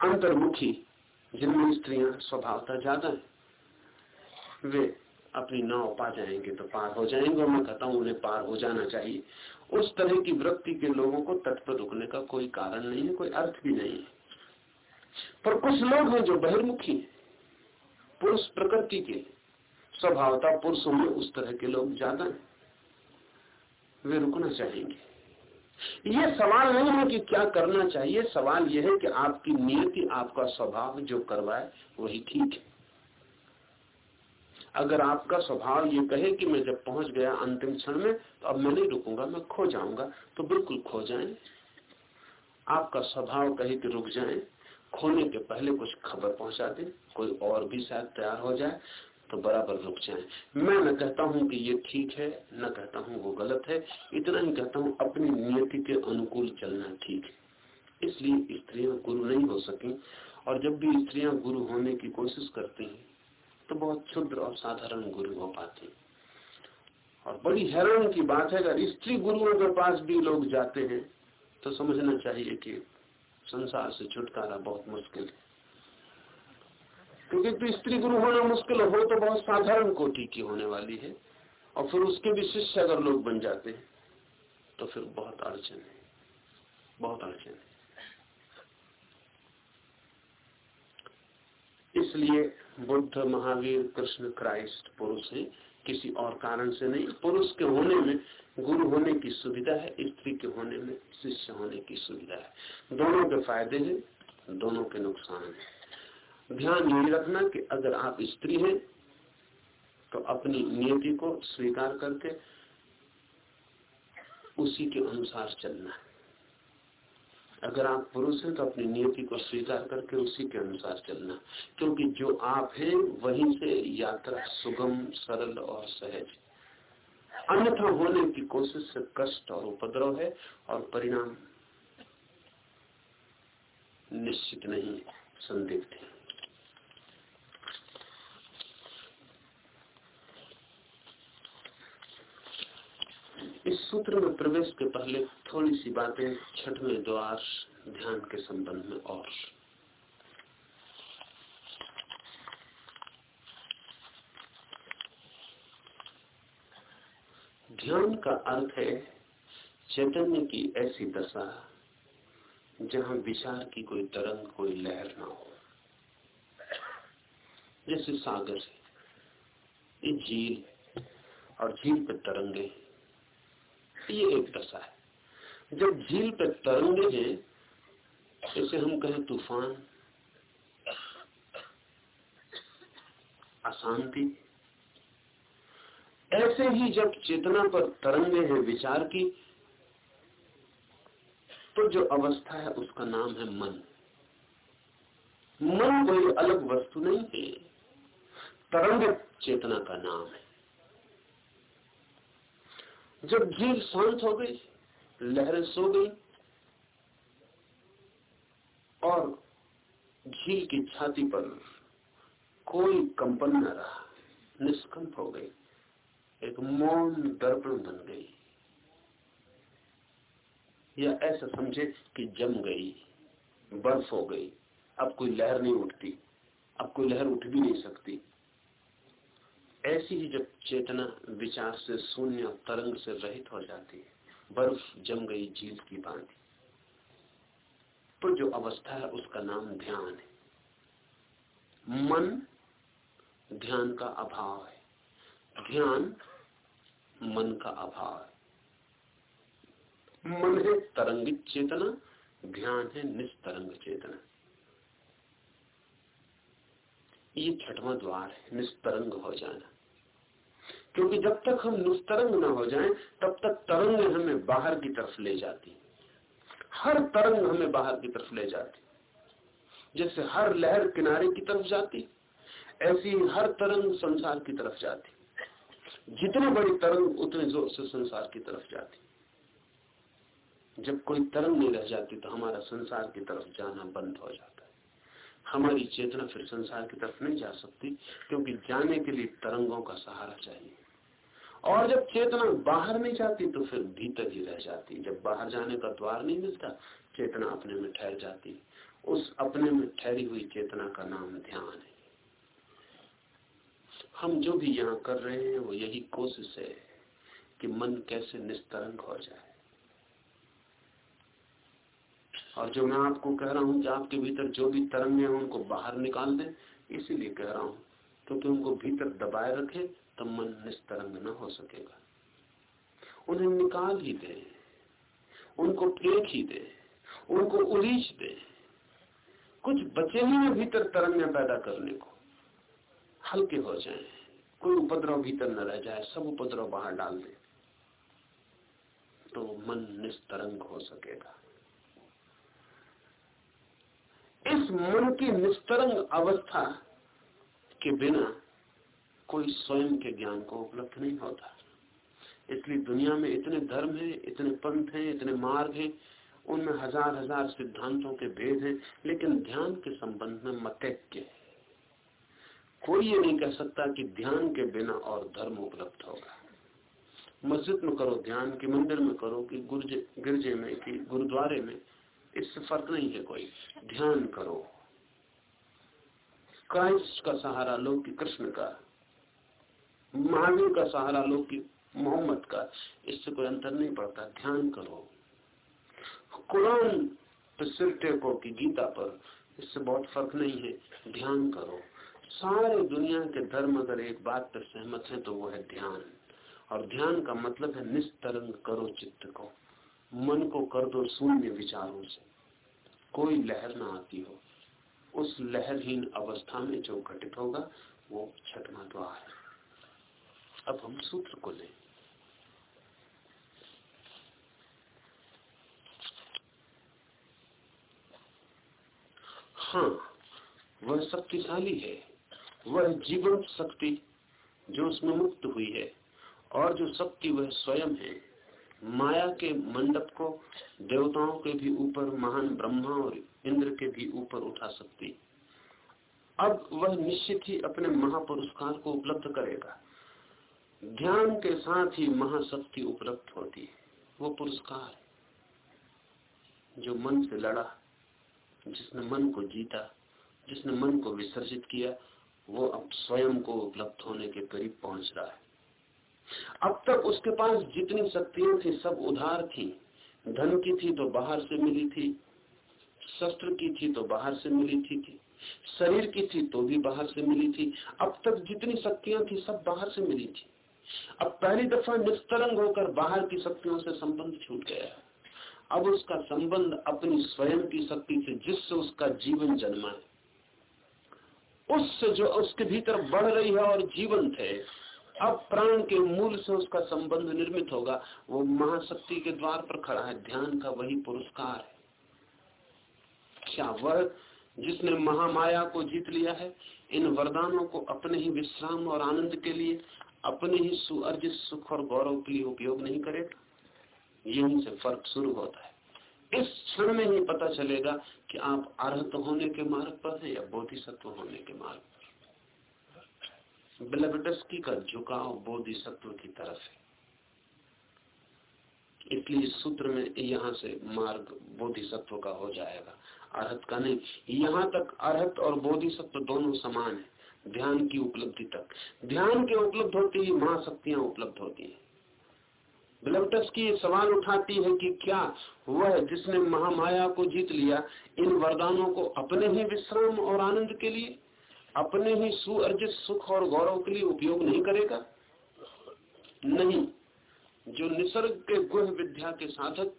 अंतर्मुखी, जिनमें स्त्रियाँ स्वभावता ज़्यादा है। वे अपनी नाव पा जाएँगे तो पार हो जाएँगे, और मैं कहता हूँ उन्हें पार हो जाना चाहिए। उस तरह की वृत्ति के लोगों को तट पर रुकने का कोई कारण नहीं है, कोई अर्थ भी नहीं है। पर कुछ लोग हैं जो बहिर्मुखी पुरुष प्रकृति के। स्वभावता पुरुषों में उस तरह के लोग ज़्यादा हैं। वे रुकना चाहेंगे। ये सवाल नहीं है कि क्या करना चाहिए, सवाल यह है कि आपकी नियति, आपका स्वभाव जो करवाए, वही ठीक है। अगर आपका स्वभाव ये कहे कि मैं जब पहुँच गया अंतिम क्षण में तो अब मैं नहीं रुकूँगा, मैं खो जाऊँगा तो बिल्कुल खो जाएँ। आपका स्वभाव कहे कि रुक जाएँ, खोने के पहले कुछ खबर पहुँचा दे, कोई और भी शायद तैयार हो जाए तो बराबर रुक जाए मैं न कहता हूँ कि ये ठीक है, न कहता हूँ वो गलत है, इतना ही कहता हूँ अपनी नियति के अनुकूल चलना ठीक है। इसलिए स्त्रियाँ गुरु नहीं हो सकी, और जब भी स्त्रियाँ गुरु होने की कोशिश करती हैं तो बहुत क्षुद्र और साधारण गुरु हो पाते और बड़ी हैरान की बात है, अगर स्त्री गुरुओं के पास भी लोग जाते हैं तो समझना चाहिए कि संसार से छुटकारा बहुत मुश्किल है। क्योंकि तो स्त्री गुरु होना मुश्किल हो तो बहुत साधारण कोटि की होने वाली है। और फिर उसके भी शिष्य अगर लोग बन जाते हैं तो फिर बहुत अड़चन है। बहुत अड़चन है। इसलिए बुद्ध, महावीर, कृष्ण, क्राइस्ट, पुरुष है, किसी और कारण से नहीं। पुरुष के होने में, गुरु होने की सुविधा है, स्त्री के होने में, शिष्य होने की सुविधा है। दोनों के फ़ायदे हैं, दोनों के नुकसान है। ध्यान यही रखना कि अगर आप स्त्री हैं तो अपनी नियति को स्वीकार करके उसी के अनुसार चलना है। अगर आप पुरुष हैं तो अपनी नियति को स्वीकार करके उसी के अनुसार चलना क्योंकि जो आप हैं, वहीं से यात्रा सुगम, सरल और सहज अन्यथा होने की कोशिश से कष्ट और उपद्रव है और परिणाम निश्चित नहीं, संदिग्ध है। इस सूत्र में प्रवेश के पहले थोड़ी सी बातें छठवें द्वार ध्यान के संबंध में और। ध्यान का अर्थ है चैतन्य की ऐसी दशा जहाँ विचार की कोई तरंग, कोई लहर ना हो। जैसे सागर ये झील और झील पे तरंगे ये एक दशा है। जब झील पर तरंगे हैं जैसे हम कहें तूफ़ान। अशांति। ऐसे ही जब चेतना पर तरंगे हैं विचार की तो जो अवस्था है उसका नाम है मन। मन कोई अलग वस्तु नहीं है। तरंग चेतना का नाम है। जब झील शांत हो गई, लहरें सो गई, और झील की छाती पर कोई कंपन न रहा, निष्कंप हो गई, एक मौन दर्पण बन गई। या ऐसा समझे कि जम गई, बर्फ़ हो गई, अब कोई लहर नहीं उठती, अब कोई लहर उठ भी नहीं सकती। ऐसी ही जब चेतना विचार से, शून्य तरंग से रहित हो जाती है, बर्फ़ जम गई झील की बांधी। तो जो अवस्था है, उसका नाम ध्यान है। मन, ध्यान का अभाव है। ध्यान, मन का अभाव है। मन है तरंगित चेतना, ध्यान है निस्तरंग चेतना। ये छठवा द्वार है, निस्तरंग हो जाना। क्योंकि जब तक हम निस्तरंग न हो जाएँ, तब तक तरंग हमें बाहर की तरफ़ ले जाती हर तरंग हमें बाहर की तरफ़ ले जाती जैसे हर लहर किनारे की तरफ़ जाती ऐसी हर तरंग संसार की तरफ़ जाती जितनी बड़ी तरंग, उतने ज़ोर से संसार की तरफ़ जाती जब कोई तरंग नहीं रह जाती तो हमारा संसार की तरफ़ जाना बंद हो जाता है। हमारी चेतना फिर संसार की तरफ़ नहीं जा सकती, क्योंकि जाने के लिए तरंगों का सहारा चाहिए। और जब चेतना बाहर नहीं जाती तो फिर भीतर ही रह जाती। जब बाहर जाने का द्वार नहीं मिलता, चेतना अपने में ठहर जाती। उस अपने में ठहरी हुई चेतना का नाम ध्यान है। हम जो भी यहाँ कर रहे हैं, वो यही कोशिश है कि मन कैसे निस्तरंग हो जाए। और जो मैं आपको कह रहा हूँ कि आपके भीतर जो भी तरंगे हैं, उनको बाहर निकाल दें। इसीलिए कह रहा हूँ, क्योंकि तो उनको भीतर दबाए रखे तब मन निस्तरंग न हो सकेगा। उन्हें निकाल ही दे। उनको फेंक ही दे। उनको उलीच दे। कुछ बचे ही में भीतर तरंगे पैदा करने को। हल्के हो जाए। कोई उपद्रव भीतर न रह जाए, सब उपद्रव बाहर डाल दे। तो मन निस्तरंग हो सकेगा। इस मन की निस्तरंग अवस्था के बिना कोई स्वयं के ज्ञान को उपलब्ध नहीं होता। इसलिए दुनिया में इतने धर्म हैं, इतने पंथ हैं, इतने मार्ग हैं, उनमें हज़ार हज़ार सिद्धांतों के भेद हैं लेकिन ध्यान के संबंध में मतैक्य है। कोई ये नहीं कह सकता कि ध्यान के बिना और धर्म उपलब्ध होगा। मस्जिद में करो ध्यान कि मंदिर में करो कि गिरजे में कि गुरुद्वारे में इससे फ़र्क नहीं है कोई। ध्यान करो। क्राइस्ट का सहारा लो कि कृष्ण का। महावीर का सहारा लो कि मोहम्मद का, इससे कोई अंतर नहीं पड़ता। ध्यान करो। कुरान पर सिर टेको की गीता पर, इससे बहुत फ़र्क नहीं है। ध्यान करो। सारे दुनिया के धर्म अगर एक बात पर सहमत है तो वो है ध्यान। और ध्यान का मतलब है निस्तरंग करो चित्त को। मन को कर दो शून्य विचारों से। कोई लहर ना आती हो। उस लहरहीन अवस्था में जो घटित होगा, वो छठवा द्वार है। अब हम सूत्र को लें। हाँ वह शक्तिशाली है। वह जीवन शक्ति जो उसमें मुक्त हुई है और जो शक्ति वह स्वयं है। माया के मंडप को देवताओं के भी ऊपर, महान ब्रह्मा और इंद्र के भी ऊपर उठा सकती। अब वह निश्चित ही अपने महापुरस्कार को उपलब्ध करेगा। ध्यान के साथ ही महाशक्ति उपलब्ध होती है। वो पुरस्कार जो मन से लड़ा जिसने मन को जीता जिसने मन को विसर्जित किया वो अब स्वयं को उपलब्ध होने के करीब पहुँच रहा है। अब तक उसके पास जितनी शक्तियाँ थी सब उधार थी। धन की थी तो बाहर से मिली थी शस्त्र की थी तो बाहर से मिली थी, शरीर की थी तो भी बाहर से मिली थी। अब तक जितनी शक्तियाँ थी सब बाहर से मिली थी। अब पहली दफ़ा निस्तरंग होकर बाहर की शक्तियों से संबंध छूट गया। अब उसका संबंध अपनी स्वयं की शक्ति से, जिससे उसका जीवन जन्मा है, उससे जो उसके भीतर बढ़ रही है और जीवन थे अब प्राण के मूल से उसका संबंध निर्मित होगा। वो महाशक्ति के द्वार पर खड़ा है, ध्यान का वही पुरस्कार है। क्या वह जिसने महामाया को जीत लिया है, इन वरदानों को अपने ही विश्राम और आनंद के लिए अपने ही सुअर्जित सुख और गौरव के लिए उपयोग नहीं करेगा। यहीं से फ़र्क शुरू होता है। इस क्षण में ही पता चलेगा कि आप अर्हत होने के मार्ग पर हैं या बोधिसत्व होने के मार्ग पर बिलबटस्की का झुकाव बोधिसत्व की तरफ़ है। इसलिए सूत्र में यहाँ से मार्ग बोधिसत्व का हो जाएगा। अर्हत का नहीं, यहाँ तक अर्हत और बोधिसत्व दोनों समान है। ध्यान की उपलब्धि तक। ध्यान के उपलब्ध होती ही महाशक्तियाँ उपलब्ध होती है। ब्लवटस की सवाल उठाती है कि क्या वह जिसने महामाया को जीत लिया, इन वरदानों को अपने ही विश्राम और आनंद के लिए, अपने ही सुअर्जित सुख और गौरव के लिए उपयोग नहीं करेगा? नहीं। जो निसर्ग के गुह विद्या के साधक,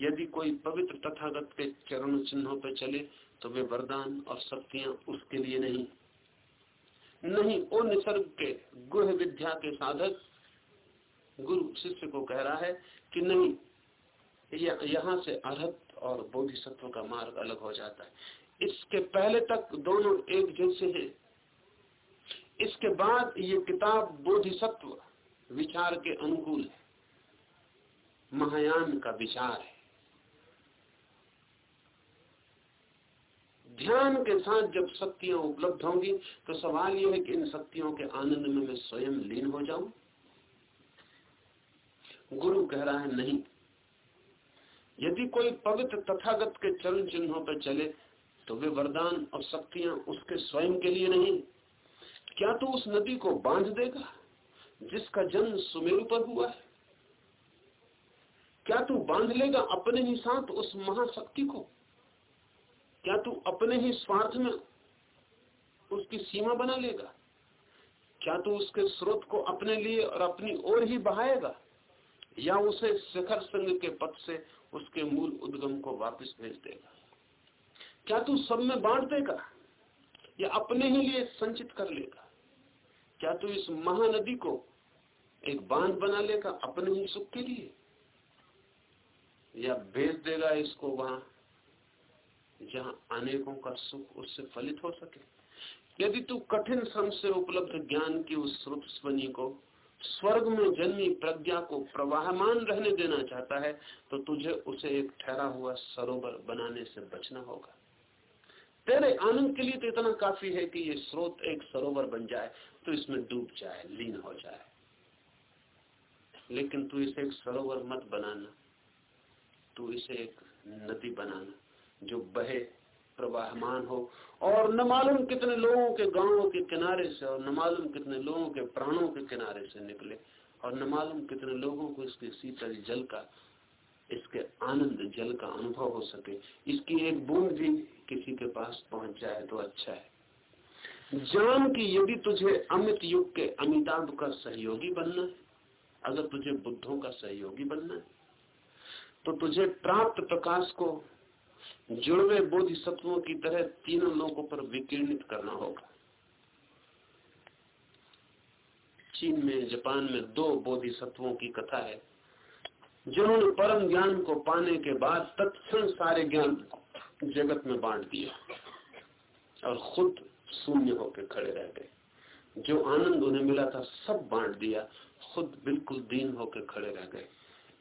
यदि कोई पवित्र तथागत के चरण चिन्हों पर चले तो वे वरदान और शक्तियाँ उसके लिए नहीं। नहीं, वो निसर्ग के गुह विद्या के साधक गुरु शिष्य को कह रहा है कि नहीं यहाँ से अर्थ और बोधिसत्व का मार्ग अलग हो जाता है। इसके पहले तक दोनों एक जैसे हैं। इसके बाद ये किताब बोधिसत्व विचार के अनुकूल है। महायान का विचार है। ध्यान के साथ जब शक्तियाँ उपलब्ध होंगी तो सवाल यह है कि इन शक्तियों के आनंद में मैं स्वयं लीन हो जाऊँ? गुरु कह रहा है, नहीं। यदि कोई पवित्र तथागत के चरण चिन्हों पर चले तो वे वरदान और शक्तियाँ उसके स्वयं के लिए नहीं। क्या तू उस नदी को बाँध देगा, जिसका जन्म सुमेरु पर हुआ है? क्या तू बाँध लेगा अपने ही साथ उस महाशक्ति को? क्या तू अपने ही स्वार्थ में उसकी सीमा बना लेगा? क्या तू उसके स्रोत को अपने लिए और अपनी ओर ही बहाएगा? या उसे शिखर संघ के पद से उसके मूल उद्गम को वापस भेज देगा? क्या तू सब में बांट देगा? या अपने ही लिए संचित कर लेगा? क्या तू इस महानदी को एक बाँध बना लेगा अपने ही सुख के लिए? या भेज देगा इसको वहाँ जहाँ अनेकों का सुख उससे फलित हो सके। यदि तू कठिन श्रम से उपलब्ध ज्ञान की उस स्वनी को स्वर्ग में जन्मी प्रज्ञा को प्रवाहमान रहने देना चाहता है तो तुझे उसे एक ठहरा हुआ सरोवर बनाने से बचना होगा। तेरे आनंद के लिए तो इतना काफ़ी है कि ये स्रोत एक सरोवर बन जाए तो इसमें डूब जाए, लीन हो जाए। लेकिन तू इसे एक सरोवर मत बनाना। तू इसे एक नदी बनाना। जो बहे प्रवाहमान हो। और न मालूम कितने लोगों के गाँवों के किनारे से और न मालूम कितने लोगों के प्राणों के किनारे से निकले और न मालूम कितने लोगों को इसके शीतल जल का, इसके आनंद जल का अनुभव हो सके। इसकी एक बूंद भी किसी के पास पहुँच जाए तो अच्छा है। जान की यदि तुझे अमित युग के अमिताभ का सहयोगी बनना है, अगर तुझे बुद्धों का सहयोगी बनना है तो तुझे प्राप्त प्रकाश को जुड़वे बोधिसत्वों की तरह तीनों लोगों पर विकीर्णित करना होगा। चीन में, जापान में दो बोधिसत्वों की कथा है, जिन्होंने परम ज्ञान को पाने के बाद तत्क्षण सारे ज्ञान जगत में बांट दिया और खुद शून्य होकर खड़े रह गए। जो आनंद उन्हें मिला था, सब बांट दिया, खुद बिल्कुल दीन होकर खड़े रह गए।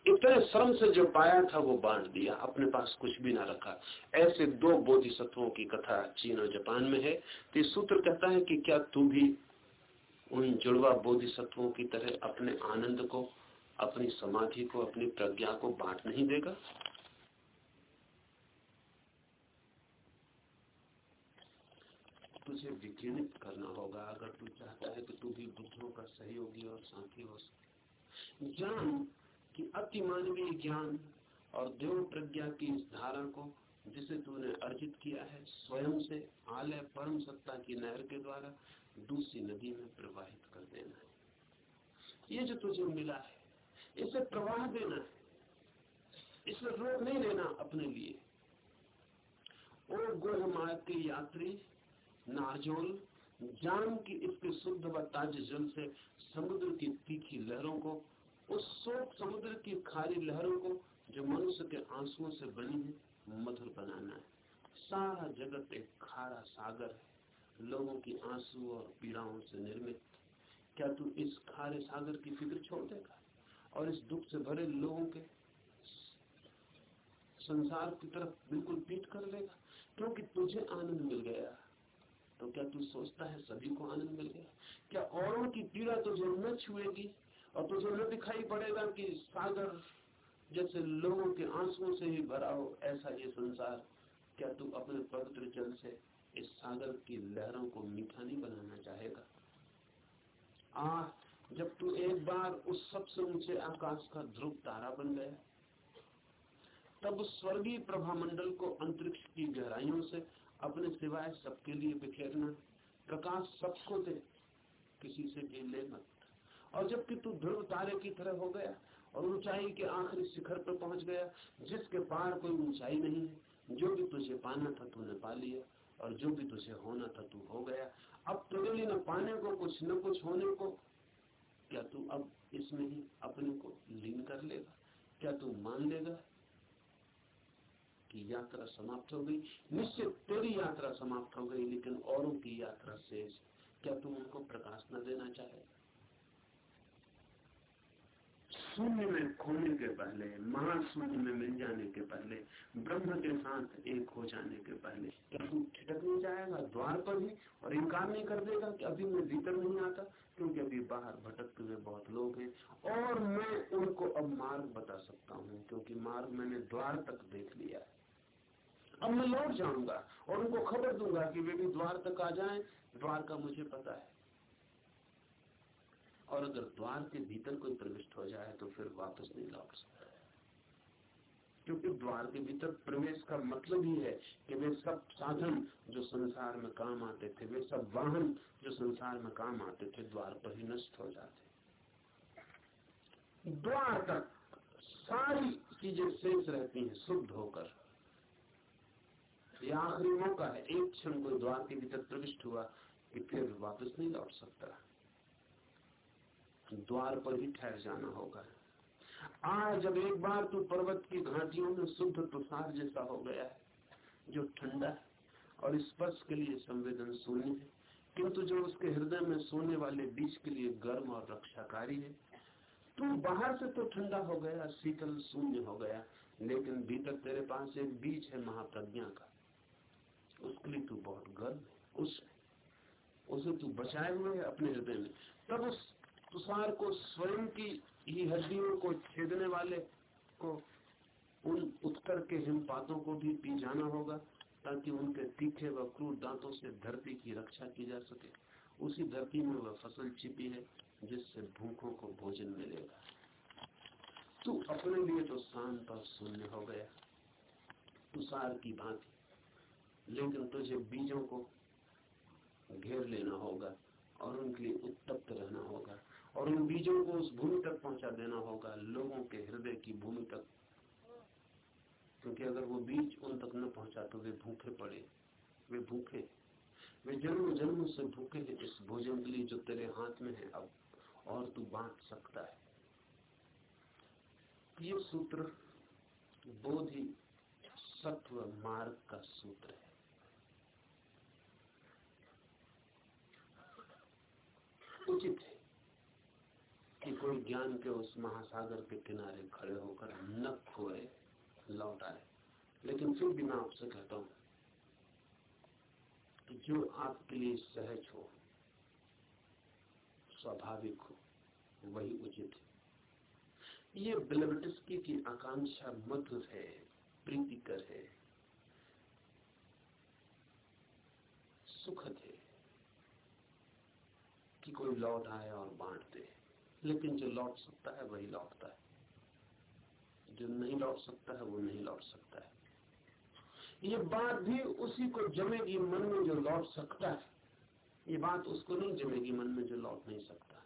इतने श्रम से जो पाया था वो बांट दिया, अपने पास कुछ भी ना रखा। ऐसे दो बोधिसत्वों की कथा चीन और जापान में है। तो सूत्र कहता है कि क्या तू भी उन जुड़वा बोधिसत्वों की तरह अपने आनंद को, अपनी समाधि को, अपनी प्रज्ञा को बांट नहीं देगा? तुझे विज्ञानित करना होगा। अगर तू चाहता है कि तू भी बुद्धों का सहयोगी और साथी हो सके। ज्ञान की अति मानवीय ज्ञान और देव प्रज्ञा की इस धारा को, जिसे तूने अर्जित किया है, स्वयं से आलय परम सत्ता की नहर के द्वारा दूसरी नदी में प्रवाहित कर देना है। ये जो तुझे मिला है, इसे प्रवाह देना है। इसे रोक नहीं लेना अपने लिए। और गोह मार्ग के यात्री नारजोल जान की इसके शुद्ध व ताजे जल से समुद्र की तीखी लहरों को उस शोक समुद्र की खारी लहरों को जो मनुष्य के आंसुओं से बनी है, मधुर बनाना है। सारा जगत एक खारा सागर है। लोगों की आँसू और पीड़ाओं से निर्मित क्या तू इस खारे सागर की फ़िक्र छोड़ देगा? और इस दुख से भरे लोगों के संसार की तरफ़ बिल्कुल पीट कर लेगा? क्योंकि तुझे आनंद मिल गया। तो क्या तू सोचता है सभी को आनंद मिल गया? क्या औरों की पीड़ा तुझे न छुएगी? और तुझे न दिखाई पड़ेगा कि सागर जैसे लोगों के आंसुओं से ही भरा हो, ऐसा ये संसार। क्या तू अपने पवित्र जल से इस सागर की लहरों को मीठा नहीं बनाना चाहेगा? आ, जब तू एक बार उस सबसे ऊँचे आकाश का ध्रुव तारा बन गया, तब उस स्वर्गीय प्रभामंडल को अंतरिक्ष की गहराइयों से अपने सिवाय सबके लिए बिखेरना, प्रकाश सबको दे, किसी से भी ले मत। और जबकि तू ध्रुव तारे की तरह हो गया और ऊंचाई के आखिरी शिखर पर पहुँच गया, जिसके पार कोई ऊंचाई नहीं है। जो भी तुझे पाना था तूने पा लिया, और जो भी तुझे होना था तू हो गया। अब तेरे लिए न पाने को, कुछ न कुछ होने को। क्या तू अब इसमें ही अपने को लीन कर लेगा? क्या तू मान लेगा की यात्रा समाप्त हो गई? निश्चित तेरी यात्रा समाप्त हो गई, लेकिन औरों की यात्रा शेष। क्या तुम उनको प्रकाश न देना चाहे शून्य में, खोने के पहले महाशून्य में मिल जाने के पहले, ब्रह्म के साथ एक हो जाने के पहले ठिटक नहीं जाएगा, द्वार पर ही और इनकार नहीं कर देगा कि अभी मैं भीतर नहीं आता, क्योंकि अभी बाहर भटकते हुए बहुत लोग हैं। और मैं उनको अब मार्ग बता सकता हूँ, क्योंकि मार्ग मैंने द्वार तक देख लिया है। अब मैं लौट जाऊँगा, और उनको खबर दूँगा कि वे भी द्वार तक आ जाएँ। द्वार का मुझे पता है। और अगर द्वार के भीतर कोई प्रविष्ट हो जाए तो फिर वापस नहीं लौट सकता क्योंकि द्वार के भीतर प्रवेश का मतलब ही है कि वे सब साधन जो संसार में काम आते थे, वे सब वाहन जो संसार में काम आते थे, द्वार पर ही नष्ट हो जाते द्वार तक सारी चीज़ें शेष रहती हैं, शुद्ध होकर। ये आखिरी मौका है, एक क्षण कोई द्वार के भीतर प्रविष्ट हुआ कि फिर वापस नहीं लौट सकता। द्वार पर ही ठहर जाना होगा। आज जब एक बार तू पर्वत की घाटियों में शुद्ध तुषार जैसा हो गया है, जो ठंडा और स्पर्श के लिए संवेदन शून्य है। किंतु जो उसके हृदय में सोने वाले बीज के लिए गर्म और रक्षाकारी है, तू बाहर से तो ठंडा हो गया, शीतल शून्य हो गया, लेकिन भीतर तेरे पास एक बीज है महाप्रज्ञा का। उसके लिए तू बहुत गर्व है उस उसे तू बचाए हुए है अपने हृदय में। तब उस तुषार को स्वयं की ही हड्डियों को छेदने वाले को उन उत्तर के हिमपातों को भी पी जाना होगा, ताकि उनके तीखे व क्रूर दांतों से धरती की रक्षा की जा सके। उसी धरती में वह फ़सल छिपी है, जिससे भूखों को भोजन मिलेगा। तू अपने लिए तो शांत और शून्य हो गया। तुषार की भांति। लेकिन तुझे बीजों को घेर लेना होगा और उनके लिए उत्तप्त रहना होगा। और उन बीजों को उस भूमि तक पहुँचा देना होगा, लोगों के हृदय की भूमि तक। क्योंकि अगर वो बीज उन तक न पहुँचा तो वे भूखे पड़े, वे भूखे। वे जन्म जन्म से भूखे हैं इस भोजन के लिए जो तेरे हाथ में है। अब और तू बांट सकता है। ये सूत्र बोधि सत्व मार्ग का सूत्र है। उचित कि कोई ज्ञान के उस महासागर के किनारे खड़े होकर न खोए, लौट आए। लेकिन फिर भी मैं आपसे कहता हूँ कि जो आपके लिए सहज हो, स्वाभाविक हो, वही उचित है। ये बिलबटिस्की की आकांक्षा मधुर है, प्रीतिकर है, सुखद है कि कोई लौट आए और बांट लेकिन जो लौट सकता है, वही लौटता है। जो नहीं लौट सकता है, वो नहीं लौट सकता है। ये बात भी उसी को जमेगी मन में जो लौट सकता है। ये बात उसको नहीं जमेगी मन में जो लौट नहीं सकता।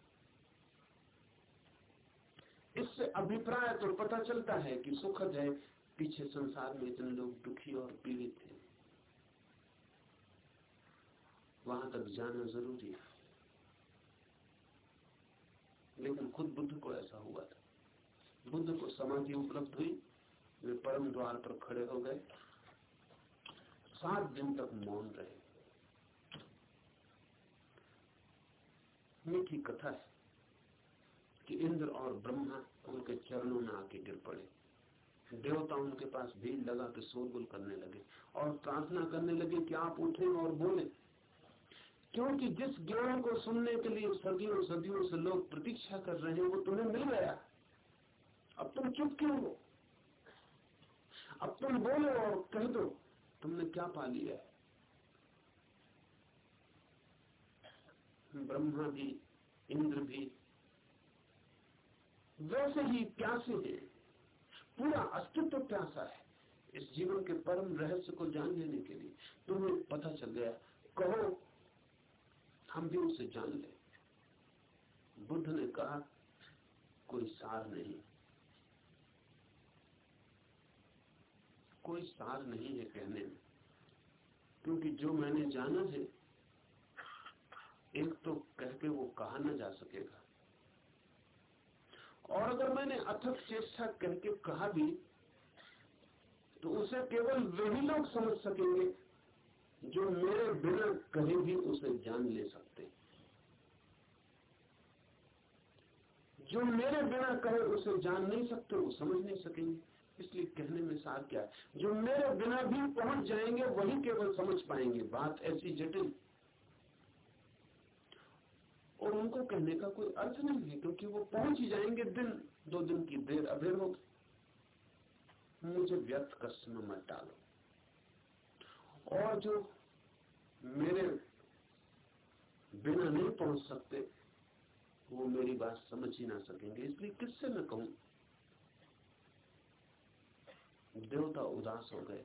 इससे अभिप्राय तो पता चलता है कि सुखद है, पीछे संसार में इतने लोग दुखी और पीड़ित थे वहाँ तक जाना ज़रूरी है। लेकिन खुद बुद्ध को ऐसा हुआ था। बुद्ध को समाधि उपलब्ध हुई, वे परम द्वार पर खड़े हो गए। सात दिन तक मौन रहे। मीठी कथा है कि इंद्र और ब्रह्मा उनके चरणों में आके गिर पड़े। देवता उनके पास भीड़ लगा के शोरगुल करने लगे और प्रार्थना करने लगे कि आप उठे और बोले। क्योंकि जिस ज्ञान को सुनने के लिए सदियों सदियों से लोग प्रतीक्षा कर रहे हैं, वो तुम्हें मिल गया। अब तुम चुप क्यों हो? अब तुम बोलो और कह दो, तुमने क्या पा लिया है? ब्रह्मा भी, इंद्र भी, वैसे ही प्यासे हैं। पूरा अस्तित्व प्यासा है। इस जीवन के परम रहस्य को जान लेने के लिए तुम्हें पता चल गया। कहो हम भी उसे जान ले। बुद्ध ने कहा, कोई सार नहीं। कोई सार नहीं है कहने में, क्योंकि जो मैंने जाना है, एक तो कह के वो कहा ना जा सकेगा। और अगर मैंने अथक चेष्टा कह के कहा भी तो उसे केवल वही लोग समझ सकेंगे जो मेरे बिना कहीं भी उसे जान ले सकते। जो मेरे बिना कहे उसे जान नहीं सकते, वो समझ नहीं सकेंगे। इसलिए कहने में सार क्या है? जो मेरे बिना भी पहुँच जाएँगे, वही केवल समझ पाएँगे। बात ऐसी जटिल। और उनको कहने का कोई अर्थ नहीं है, क्योंकि वो पहुँच ही जाएँगे दिन, दो दिन की देर अबेर होगी। मुझे व्यर्थ कष्ट में मत डालो। और जो मेरे बिना नहीं पहुँच सकते, वो मेरी बात समझ ही ना सकेंगे। इसलिए किससे मैं कहूँ? देवता उदास हो गए।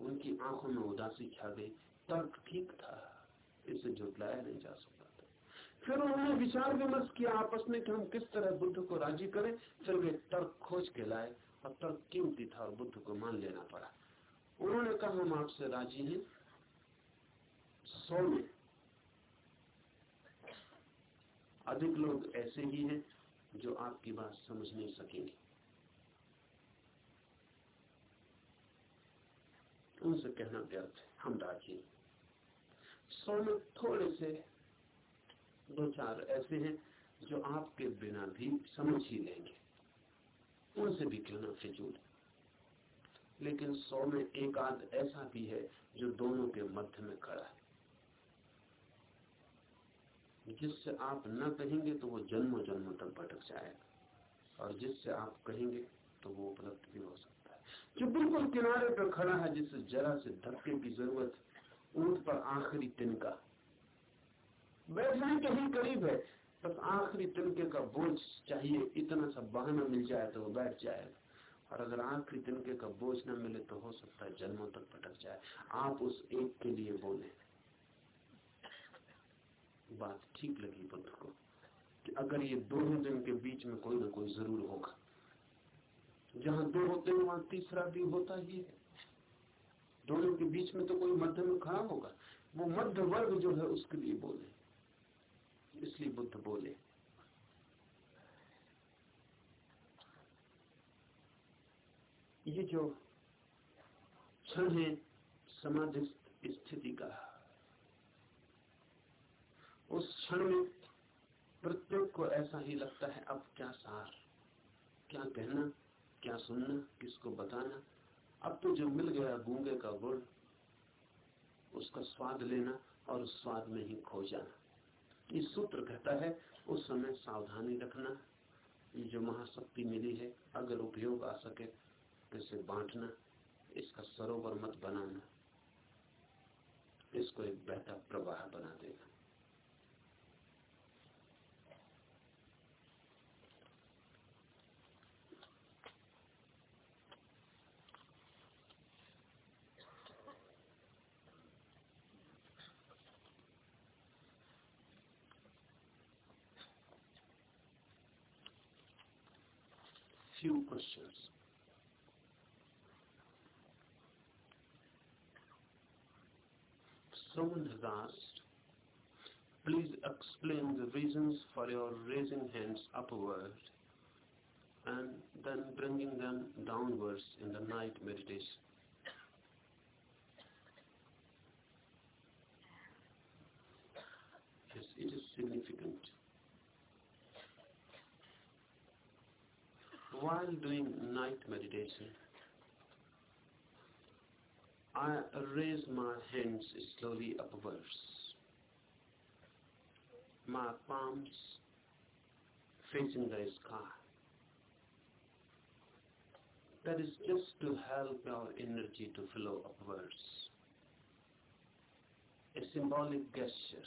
उनकी आँखों में उदासी छा गई। तर्क ठीक था, इसे झुटलाया नहीं जा सकता था। फिर उन्होंने विचार विमर्श किया आपस में कि हम किस तरह बुद्ध को राज़ी करें। फिर वे तर्क खोज के लाए। और तर्क कीमती था और बुद्ध को मान लेना पड़ा? उन्होंने कहा, हम आपसे राज़ी हैं। सौ में अधिक लोग ऐसे ही हैं जो आपकी बात समझ नहीं सकेंगे। उनसे कहना व्यर्थ है। हम राज़ी हैं। सौ में थोड़े से दो चार ऐसे हैं जो आपके बिना भी समझ ही लेंगे। उनसे भी कहना फिजूल लेकिन सौ में एक आध ऐसा भी है जो दोनों के मध्य में खड़ा है। जिससे आप न कहेंगे तो वो जन्मों जन्मों तक भटक जाएगा। और जिससे आप कहेंगे तो वो उपलब्ध भी हो सकता है। जो बिल्कुल किनारे पर खड़ा है जिससे जरा से धक्के की ज़रूरत, ऊँट पर आखिरी तिनका। बैठने के ही करीब है। बस आखिरी तिनके का बोझ चाहिए, इतना सा बहाना मिल जाए तो वो बैठ जाएगा। और अगर आखिरी तिनके का बोझ न मिले तो हो सकता है जन्मों तक पटक जाए। आप उस एक के लिए बोले। बात ठीक लगी बुद्ध को कि अगर ये दोनों दिन के बीच में कोई ना कोई ज़रूर होगा। जहाँ दो होते हैं, वहाँ तीसरा भी होता ही है। दोनों के बीच में तो कोई मध्य में खड़ा होगा। वो मध्य वर्ग जो है, उसके लिए बोले। इसलिए बुद्ध बोले। ये जो क्षण है समाधि स्थिति का, उस क्षण में प्रत्येक को ऐसा ही लगता है, अब क्या सार, क्या कहना, क्या सुनना, किसको बताना। अब तो जो मिल गया गूँगे का गुड़ उसका स्वाद लेना और उस स्वाद में ही खो जाना। ये सूत्र कहता है, उस समय सावधानी रखना जो महाशक्ति मिली है, अगर उपयोग आ सके तो इसे बांटना, इसका सरोवर मत बनाना, इसको एक बेहतर प्रवाह बना देना few. Someone has asked, please explain the reasons for your raising hands upward and then bringing them downwards in the night meditation. Yes, it is significant. While doing night meditation, I raise my hands slowly upwards. My palms facing the sky. That is just to help our energy to flow upwards. A symbolic gesture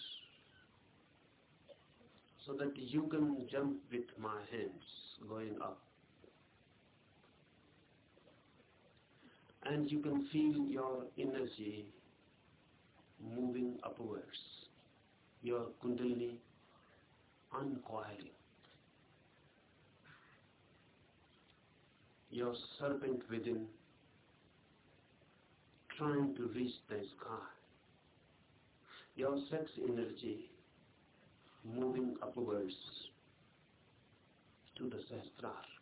so that you can jump with my hands going up. And you can feel your energy moving upwards, your kundalini uncoiling, your serpent within trying to reach the sky, your sex energy moving upwards to the Sahasrara.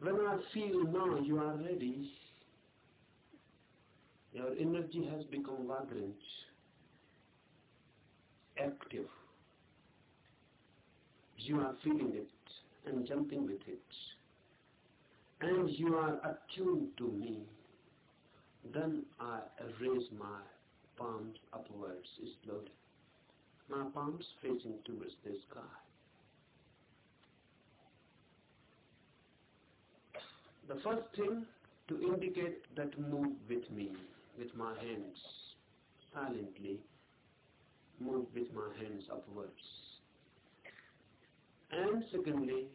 When I feel now you are ready, your energy has become vibrant, active. You are feeling it and jumping with it. And you are attuned to me. Then I raise my palms upwards slowly. My palms facing towards the sky. The first thing to indicate that move with me, with my hands, silently, move with my hands upwards. And secondly,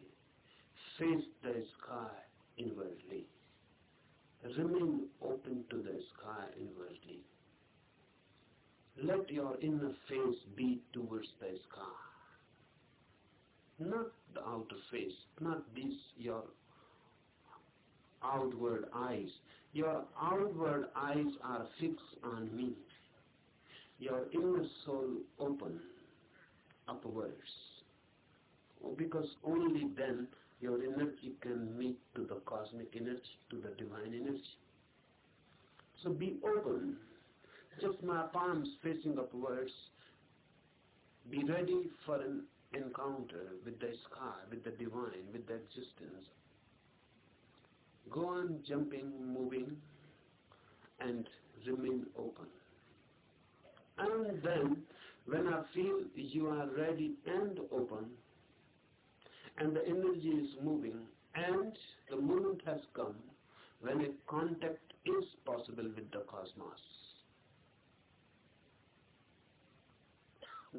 face the sky inwardly. Remain open to the sky inwardly. Let your inner face be towards the sky. Not the outer face, not this your outward eyes. Your outward eyes are fixed on me. Your inner soul open upwards. Because only then your energy can meet to the cosmic energy, to the divine energy. So be open. Just my palms facing upwards. Be ready for an encounter with the sky, with the divine, with the existence Go on jumping, moving, and remain open. And then, when I feel you are ready and open, and the energy is moving, and the moment has come when a contact is possible with the cosmos,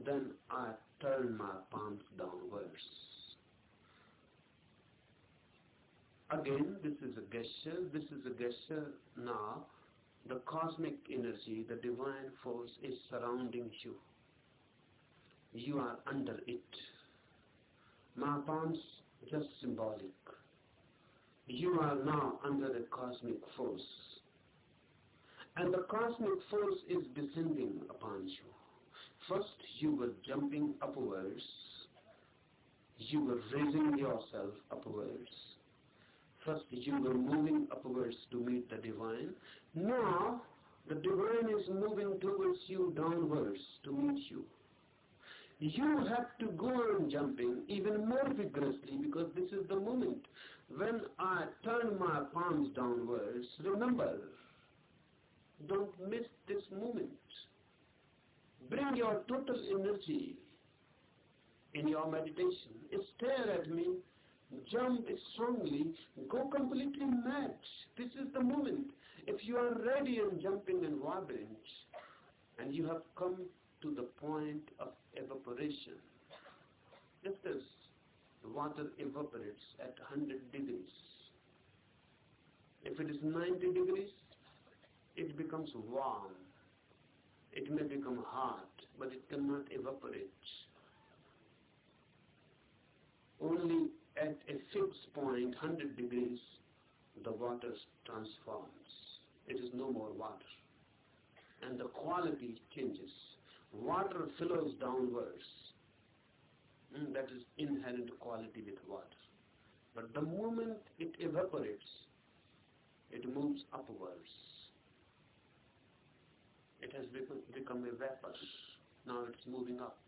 then I turn my palms downwards Again, this is a gesture, this is a gesture now. The cosmic energy, the divine force is surrounding you. You are under it. My palms just symbolic. You are now under the cosmic force. And the cosmic force is descending upon you. First you were jumping upwards. You were raising yourself upwards First you were moving upwards to meet the divine. Now the divine is moving towards you downwards to meet you. You have to go on jumping even more vigorously because this is the moment. When I turn my palms downwards, remember, don't miss this moment. Bring your total energy in your meditation. Stare at me. Jump strongly. Go completely mad. This is the moment. If you are ready and jumping and vibrant, and you have come to the point of evaporation, just as water evaporates at 100 degrees. If it is 90 degrees, it becomes warm. It may become hot, but it cannot evaporate. Only at a fixed point, 100 degrees, the water transforms. It is no more water. And the quality changes. Water flows downwards. Mm, that is inherent quality with water. But the moment it evaporates, it moves upwards. It has become a vapor. Now it's moving up.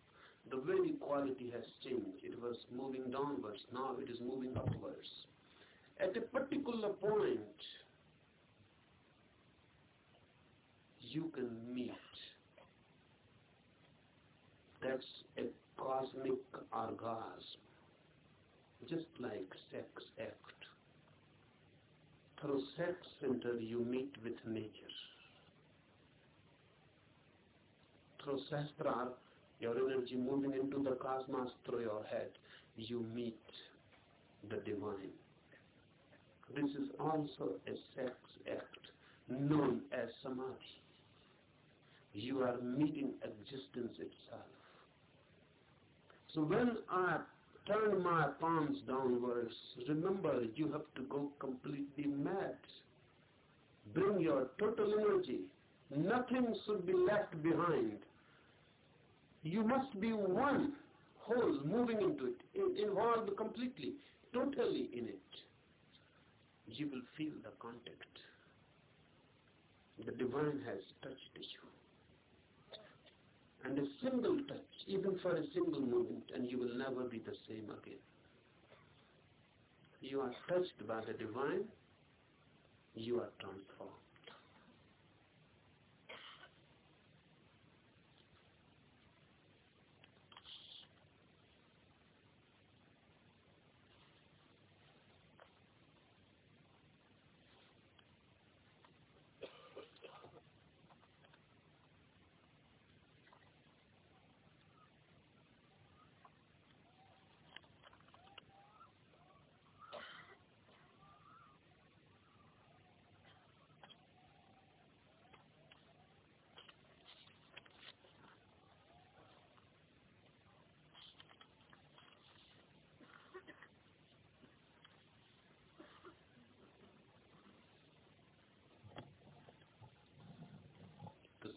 The very quality has changed. It was moving downwards. Now it is moving upwards. At a particular point, you can meet. That's a cosmic orgasm, just like sex act. Through sex center you meet with nature. Through sastra, your energy moving into the cosmos through your head, you meet the divine. This is also a sex act known as samadhi. You are meeting existence itself. So when I turn my palms downwards, remember you have to go completely mad. Bring your total energy. Nothing should be left behind. You must be one whole, moving into it, involved completely, totally in it. You will feel the contact. The divine has touched you and a single touch, even for a single moment, and you will never be the same again. You are touched by the divine, you are transformed.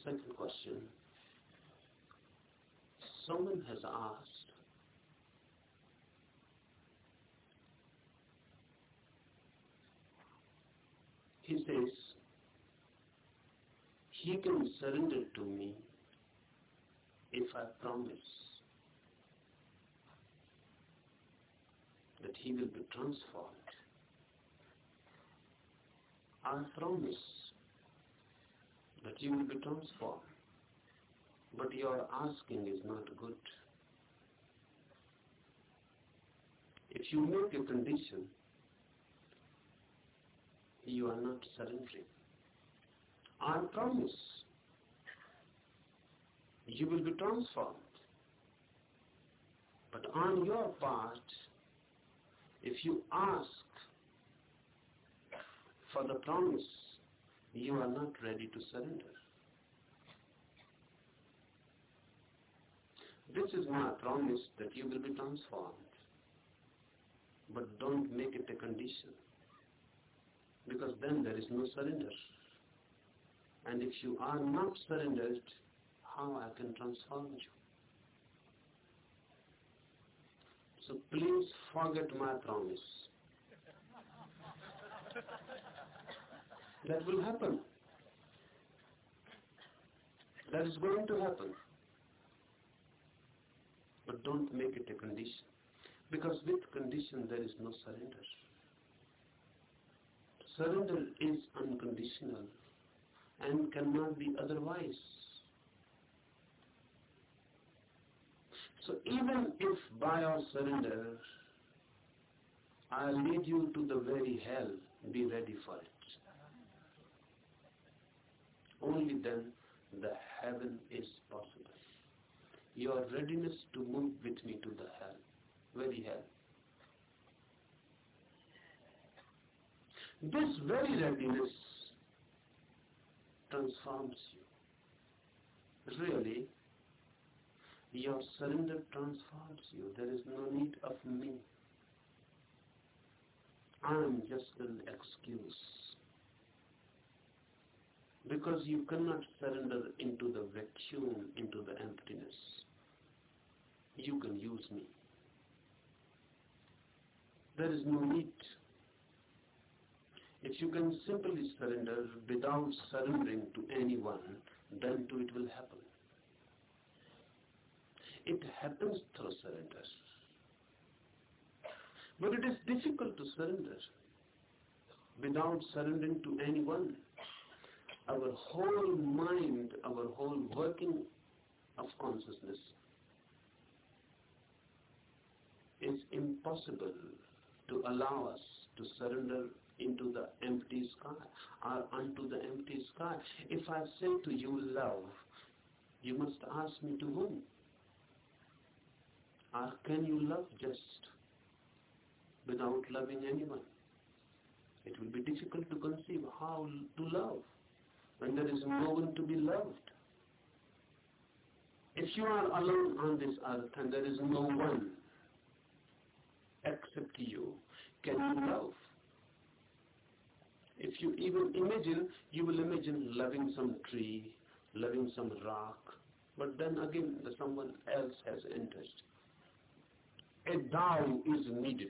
Second question. Someone has asked, he says, he can surrender to me if I promise that he will be transformed. I promise you will be transformed. But your asking is not good. If you make a condition, you are not surrendering. I promise you will be transformed. But on your part, if you ask for the promise you are not ready to surrender. This is my promise that you will be transformed. But don't make it a condition. Because then there is no surrender. And if you are not surrendered, how I can transform you? So please forget my promise. That will happen. That is going to happen. But don't make it a condition. Because with condition there is no surrender. Surrender is unconditional and cannot be otherwise. So even if by our surrender I lead you to the very hell, be ready for it. Only then the heaven is possible. Your readiness to move with me to the hell, very hell. This very readiness transforms you. Really, your surrender transforms you. There is no need of me. I am just an excuse. Because you cannot surrender into the vacuum, into the emptiness. You can use me. There is no need. If you can simply surrender without surrendering to anyone, then too it will happen. It happens through surrender. But it is difficult to surrender without surrendering to anyone. Our whole mind, our whole working of consciousness is impossible to allow us to surrender into the empty sky or unto the empty sky. If I say to you love, you must ask me to whom? Or can you love just without loving anyone? It will be difficult to conceive how to love when there is no one to be loved. If you are alone on this earth and there is no one except you, can you mm-hmm. love? If you even imagine, you will imagine loving some tree, loving some rock, but then again the someone else has interest. A Tao is needed.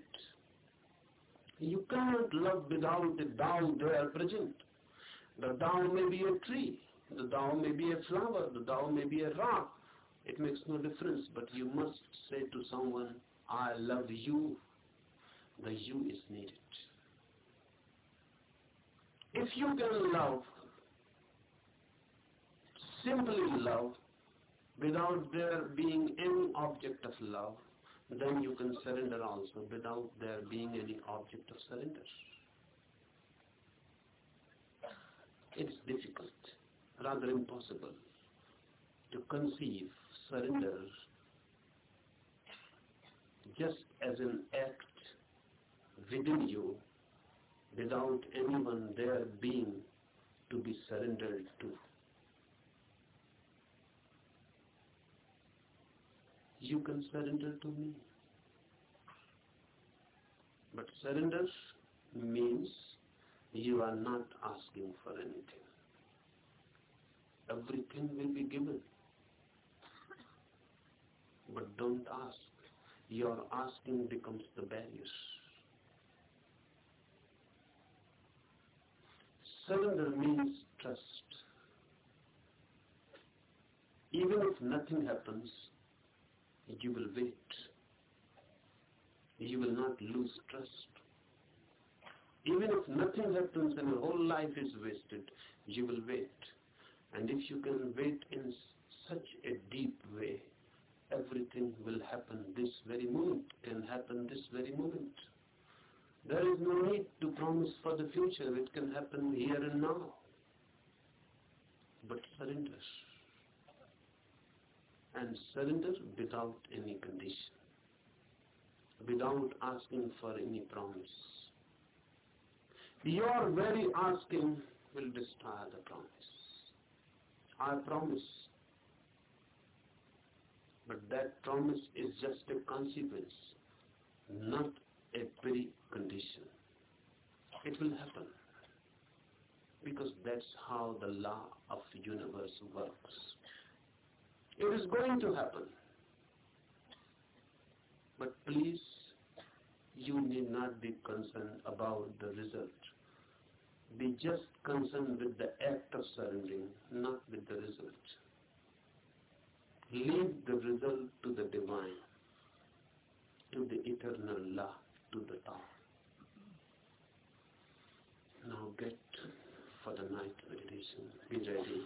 You cannot love without a Tao there present. The Tao may be a tree, the Tao may be a flower, the Tao may be a rock. It makes no difference, but you must say to someone, I love you. The you is needed. If you can love, simply love, without there being any object of love, then you can surrender also without there being any object of surrender. It's difficult, rather impossible, to conceive surrender just as an act within you without anyone there being to be surrendered to. You can surrender to me. But surrender means you are not asking for anything. Everything will be given. But don't ask. Your asking becomes the barriers. Surrender means trust. Even if nothing happens, you will wait. You will not lose trust. Even if nothing happens and your whole life is wasted, you will wait. And if you can wait in such a deep way, everything will happen this very moment, can happen this very moment. There is no need to promise for the future. It can happen here and now. But surrender. And surrender without any condition. Without asking for any promise. Your very asking will destroy the promise. I promise. But that promise is just a consequence, not a precondition. It will happen. Because that's how the law of the universe works. It is going to happen. But please, you need not be concerned about the result. Be just concerned with the act of surrendering, not with the result. Leave the result to the divine, to the eternal law to the top. Now get for the night meditation. Be ready.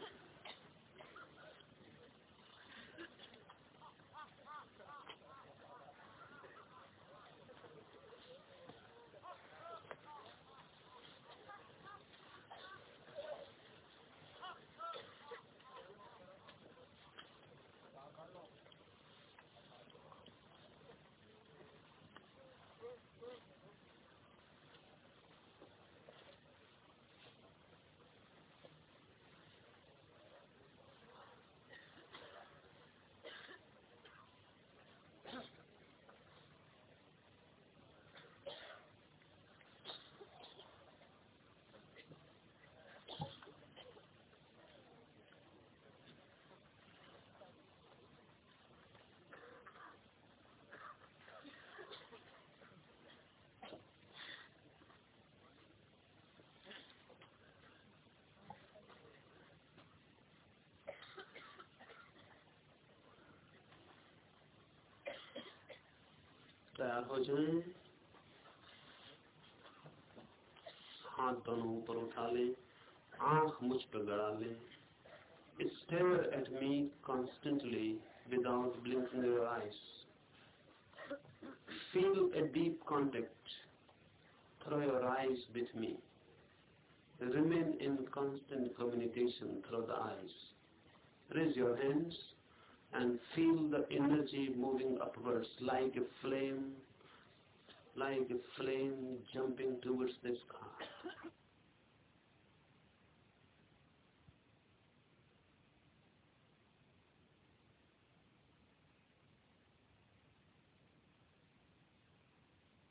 तैयार हो जाएं हाथ दोनों ऊपर उठा लें आंख मुझ पर गड़ा लें stare at me constantly without blinking your eyes feel a deep contact through your eyes with me remain in constant communication through the eyes raise your hands and feel the energy moving upwards like a flame like a flame jumping towards the sky